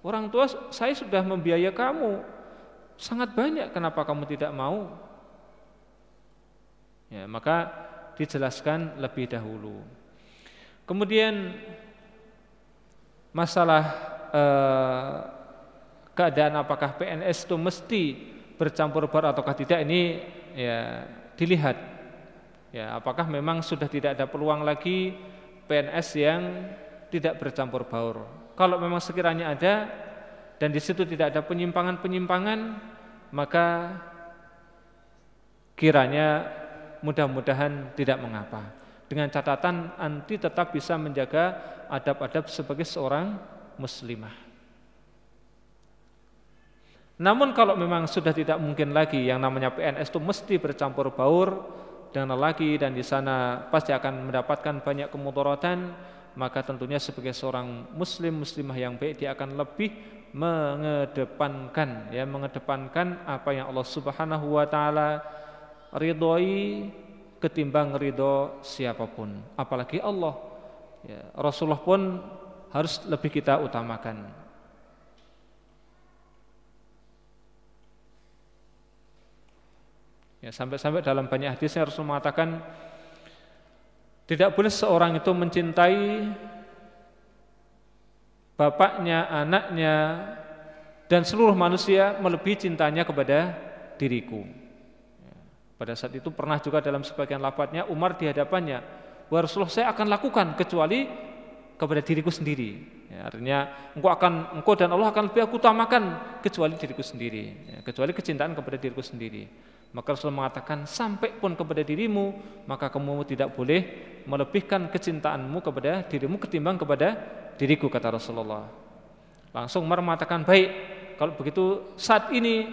Orang tua saya sudah membiayai kamu sangat banyak, kenapa kamu tidak mau? Ya, maka dijelaskan lebih dahulu. Kemudian masalah eh, keadaan apakah PNS itu mesti bercampur baur ataukah tidak ini ya dilihat. Ya, apakah memang sudah tidak ada peluang lagi PNS yang tidak bercampur baur. Kalau memang sekiranya ada dan di situ tidak ada penyimpangan-penyimpangan, maka kiranya mudah-mudahan tidak mengapa. Dengan catatan anti tetap bisa menjaga adab-adab sebagai seorang muslimah. Namun kalau memang sudah tidak mungkin lagi yang namanya PNS itu mesti bercampur baur dengan lelaki dan di sana pasti akan mendapatkan banyak kemudaratan, maka tentunya sebagai seorang muslim muslimah yang baik dia akan lebih mengedepankan ya mengedepankan apa yang Allah Subhanahu wa taala ridhoi ketimbang ridho siapa pun apalagi Allah. Ya, Rasulullah pun harus lebih kita utamakan. Ya sampai-sampai dalam banyak hadisnya Rasul mengatakan tidak boleh seorang itu mencintai bapaknya, anaknya dan seluruh manusia melebihi cintanya kepada diriku pada saat itu pernah juga dalam sebagian lapatnya Umar di hadapannya, "Wah Rasulullah, saya akan lakukan kecuali kepada diriku sendiri." Ya, artinya engkau akan engkau dan Allah akan lebih aku utamakan kecuali diriku sendiri, ya, kecuali kecintaan kepada diriku sendiri. Maka Rasulullah mengatakan sampai pun kepada dirimu maka kamu tidak boleh melebihkan kecintaanmu kepada dirimu ketimbang kepada diriku kata Rasulullah. Langsung Umar mengatakan baik kalau begitu saat ini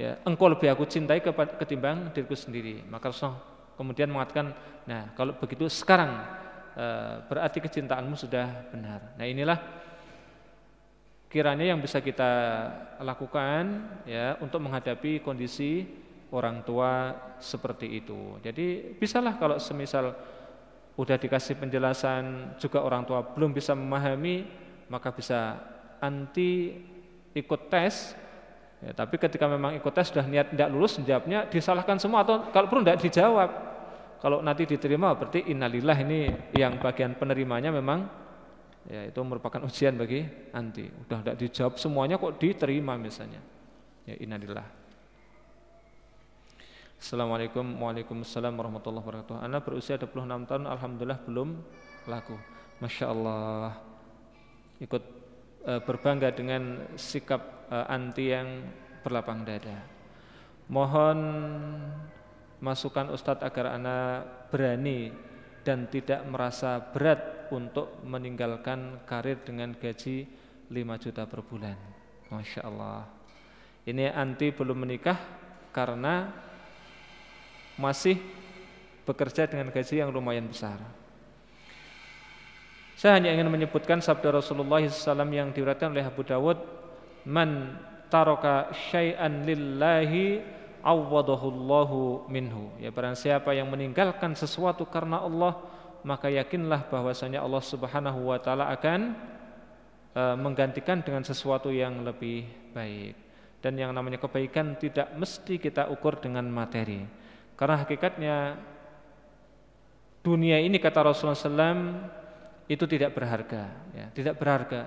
ya engkau lebih aku cintai ketimbang diriku sendiri. Maka Rasulullah kemudian mengatakan nah kalau begitu sekarang e, berarti kecintaanmu sudah benar. Nah inilah kiranya yang bisa kita lakukan ya untuk menghadapi kondisi orang tua seperti itu. Jadi bisalah kalau semisal udah dikasih penjelasan juga orang tua belum bisa memahami maka bisa anti ikut tes Ya, tapi ketika memang ikut tes sudah niat tidak lulus, jawabnya disalahkan semua atau kalau perlu tidak dijawab. Kalau nanti diterima berarti innalillah ini yang bagian penerimanya memang ya itu merupakan ujian bagi anti. Udah tidak dijawab semuanya kok diterima misalnya. Ya innalillah. Assalamualaikum Waalaikumsalam warahmatullahi wabarakatuh Anak berusia 26 tahun Alhamdulillah belum laku Masya Allah Ikut berbangga dengan sikap uh, anti yang berlapang dada. Mohon masukan Ustadz agar anak berani dan tidak merasa berat untuk meninggalkan karir dengan gaji 5 juta per bulan. Masya Allah. Ini anti belum menikah karena masih bekerja dengan gaji yang lumayan besar. Saya hanya ingin menyebutkan sabda Rasulullah SAW yang diriwayatkan oleh Abu Dawud man taraka syai'an lillahi awwadahullahu minhu. Ya barang siapa yang meninggalkan sesuatu karena Allah maka yakinlah bahwasanya Allah Subhanahu wa taala akan uh, menggantikan dengan sesuatu yang lebih baik. Dan yang namanya kebaikan tidak mesti kita ukur dengan materi. Karena hakikatnya dunia ini kata Rasulullah SAW itu tidak berharga ya, tidak berharga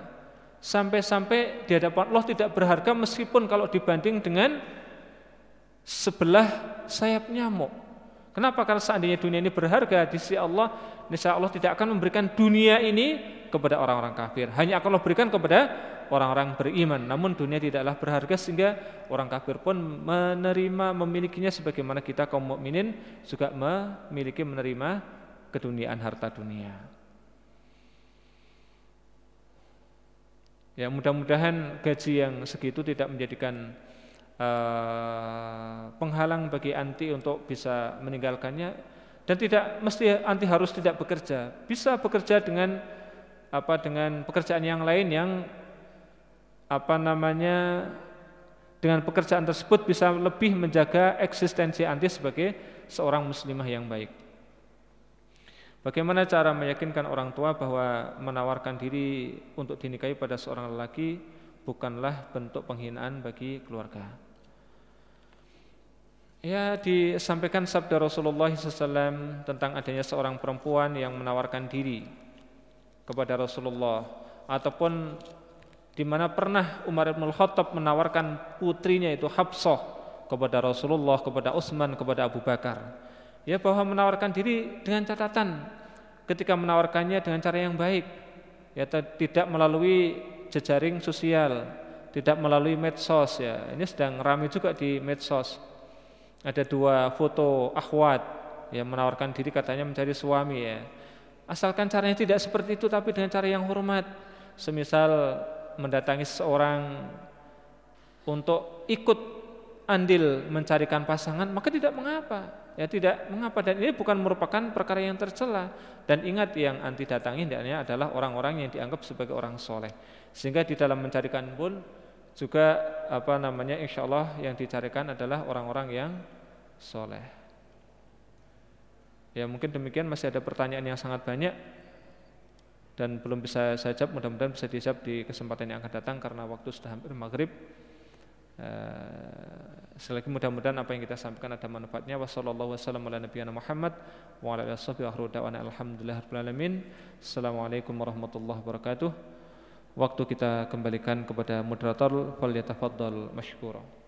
sampai-sampai di hadapan Allah tidak berharga meskipun kalau dibanding dengan sebelah sayap nyamuk. Kenapa? Karena seandainya dunia ini berharga di sisi Allah, niscaya Allah tidak akan memberikan dunia ini kepada orang-orang kafir. Hanya akan Allah berikan kepada orang-orang beriman. Namun dunia tidaklah berharga sehingga orang kafir pun menerima memilikinya sebagaimana kita kaum mukminin juga memiliki menerima keduniaan harta dunia. Ya mudah-mudahan gaji yang segitu tidak menjadikan uh, penghalang bagi anti untuk bisa meninggalkannya dan tidak mesti anti harus tidak bekerja bisa bekerja dengan apa dengan pekerjaan yang lain yang apa namanya dengan pekerjaan tersebut bisa lebih menjaga eksistensi anti sebagai seorang muslimah yang baik. Bagaimana cara meyakinkan orang tua bahwa menawarkan diri untuk dinikahi pada seorang lelaki bukanlah bentuk penghinaan bagi keluarga? Ya disampaikan sabda Rasulullah SAW tentang adanya seorang perempuan yang menawarkan diri kepada Rasulullah ataupun di mana pernah Umar bin Khattab menawarkan putrinya itu Habsah kepada Rasulullah, kepada Utsman, kepada Abu Bakar ya bahwa menawarkan diri dengan catatan. Ketika menawarkannya dengan cara yang baik. Ya tidak melalui jejaring sosial. Tidak melalui medsos ya. Ini sedang ramai juga di medsos. Ada dua foto akhwat yang menawarkan diri katanya mencari suami ya. Asalkan caranya tidak seperti itu tapi dengan cara yang hormat. Semisal mendatangi seseorang untuk ikut andil mencarikan pasangan maka tidak mengapa ya tidak. Mengapa? Dan ini bukan merupakan perkara yang tercela. Dan ingat yang anti datangi hendaknya adalah orang-orang yang dianggap sebagai orang soleh. Sehingga di dalam mencarikan pun juga apa namanya insya Allah yang dicarikan adalah orang-orang yang soleh. Ya mungkin demikian. Masih ada pertanyaan yang sangat banyak. Dan belum bisa saya jawab. Mudah-mudahan bisa dijawab di kesempatan yang akan datang karena waktu sudah hampir maghrib. Eh, selagi mudah-mudahan apa yang kita sampaikan ada manfaatnya. Wassalamualaikum warahmatullahi wabarakatuh. Waktu kita kembalikan kepada moderator fal yatafaddal mashkura.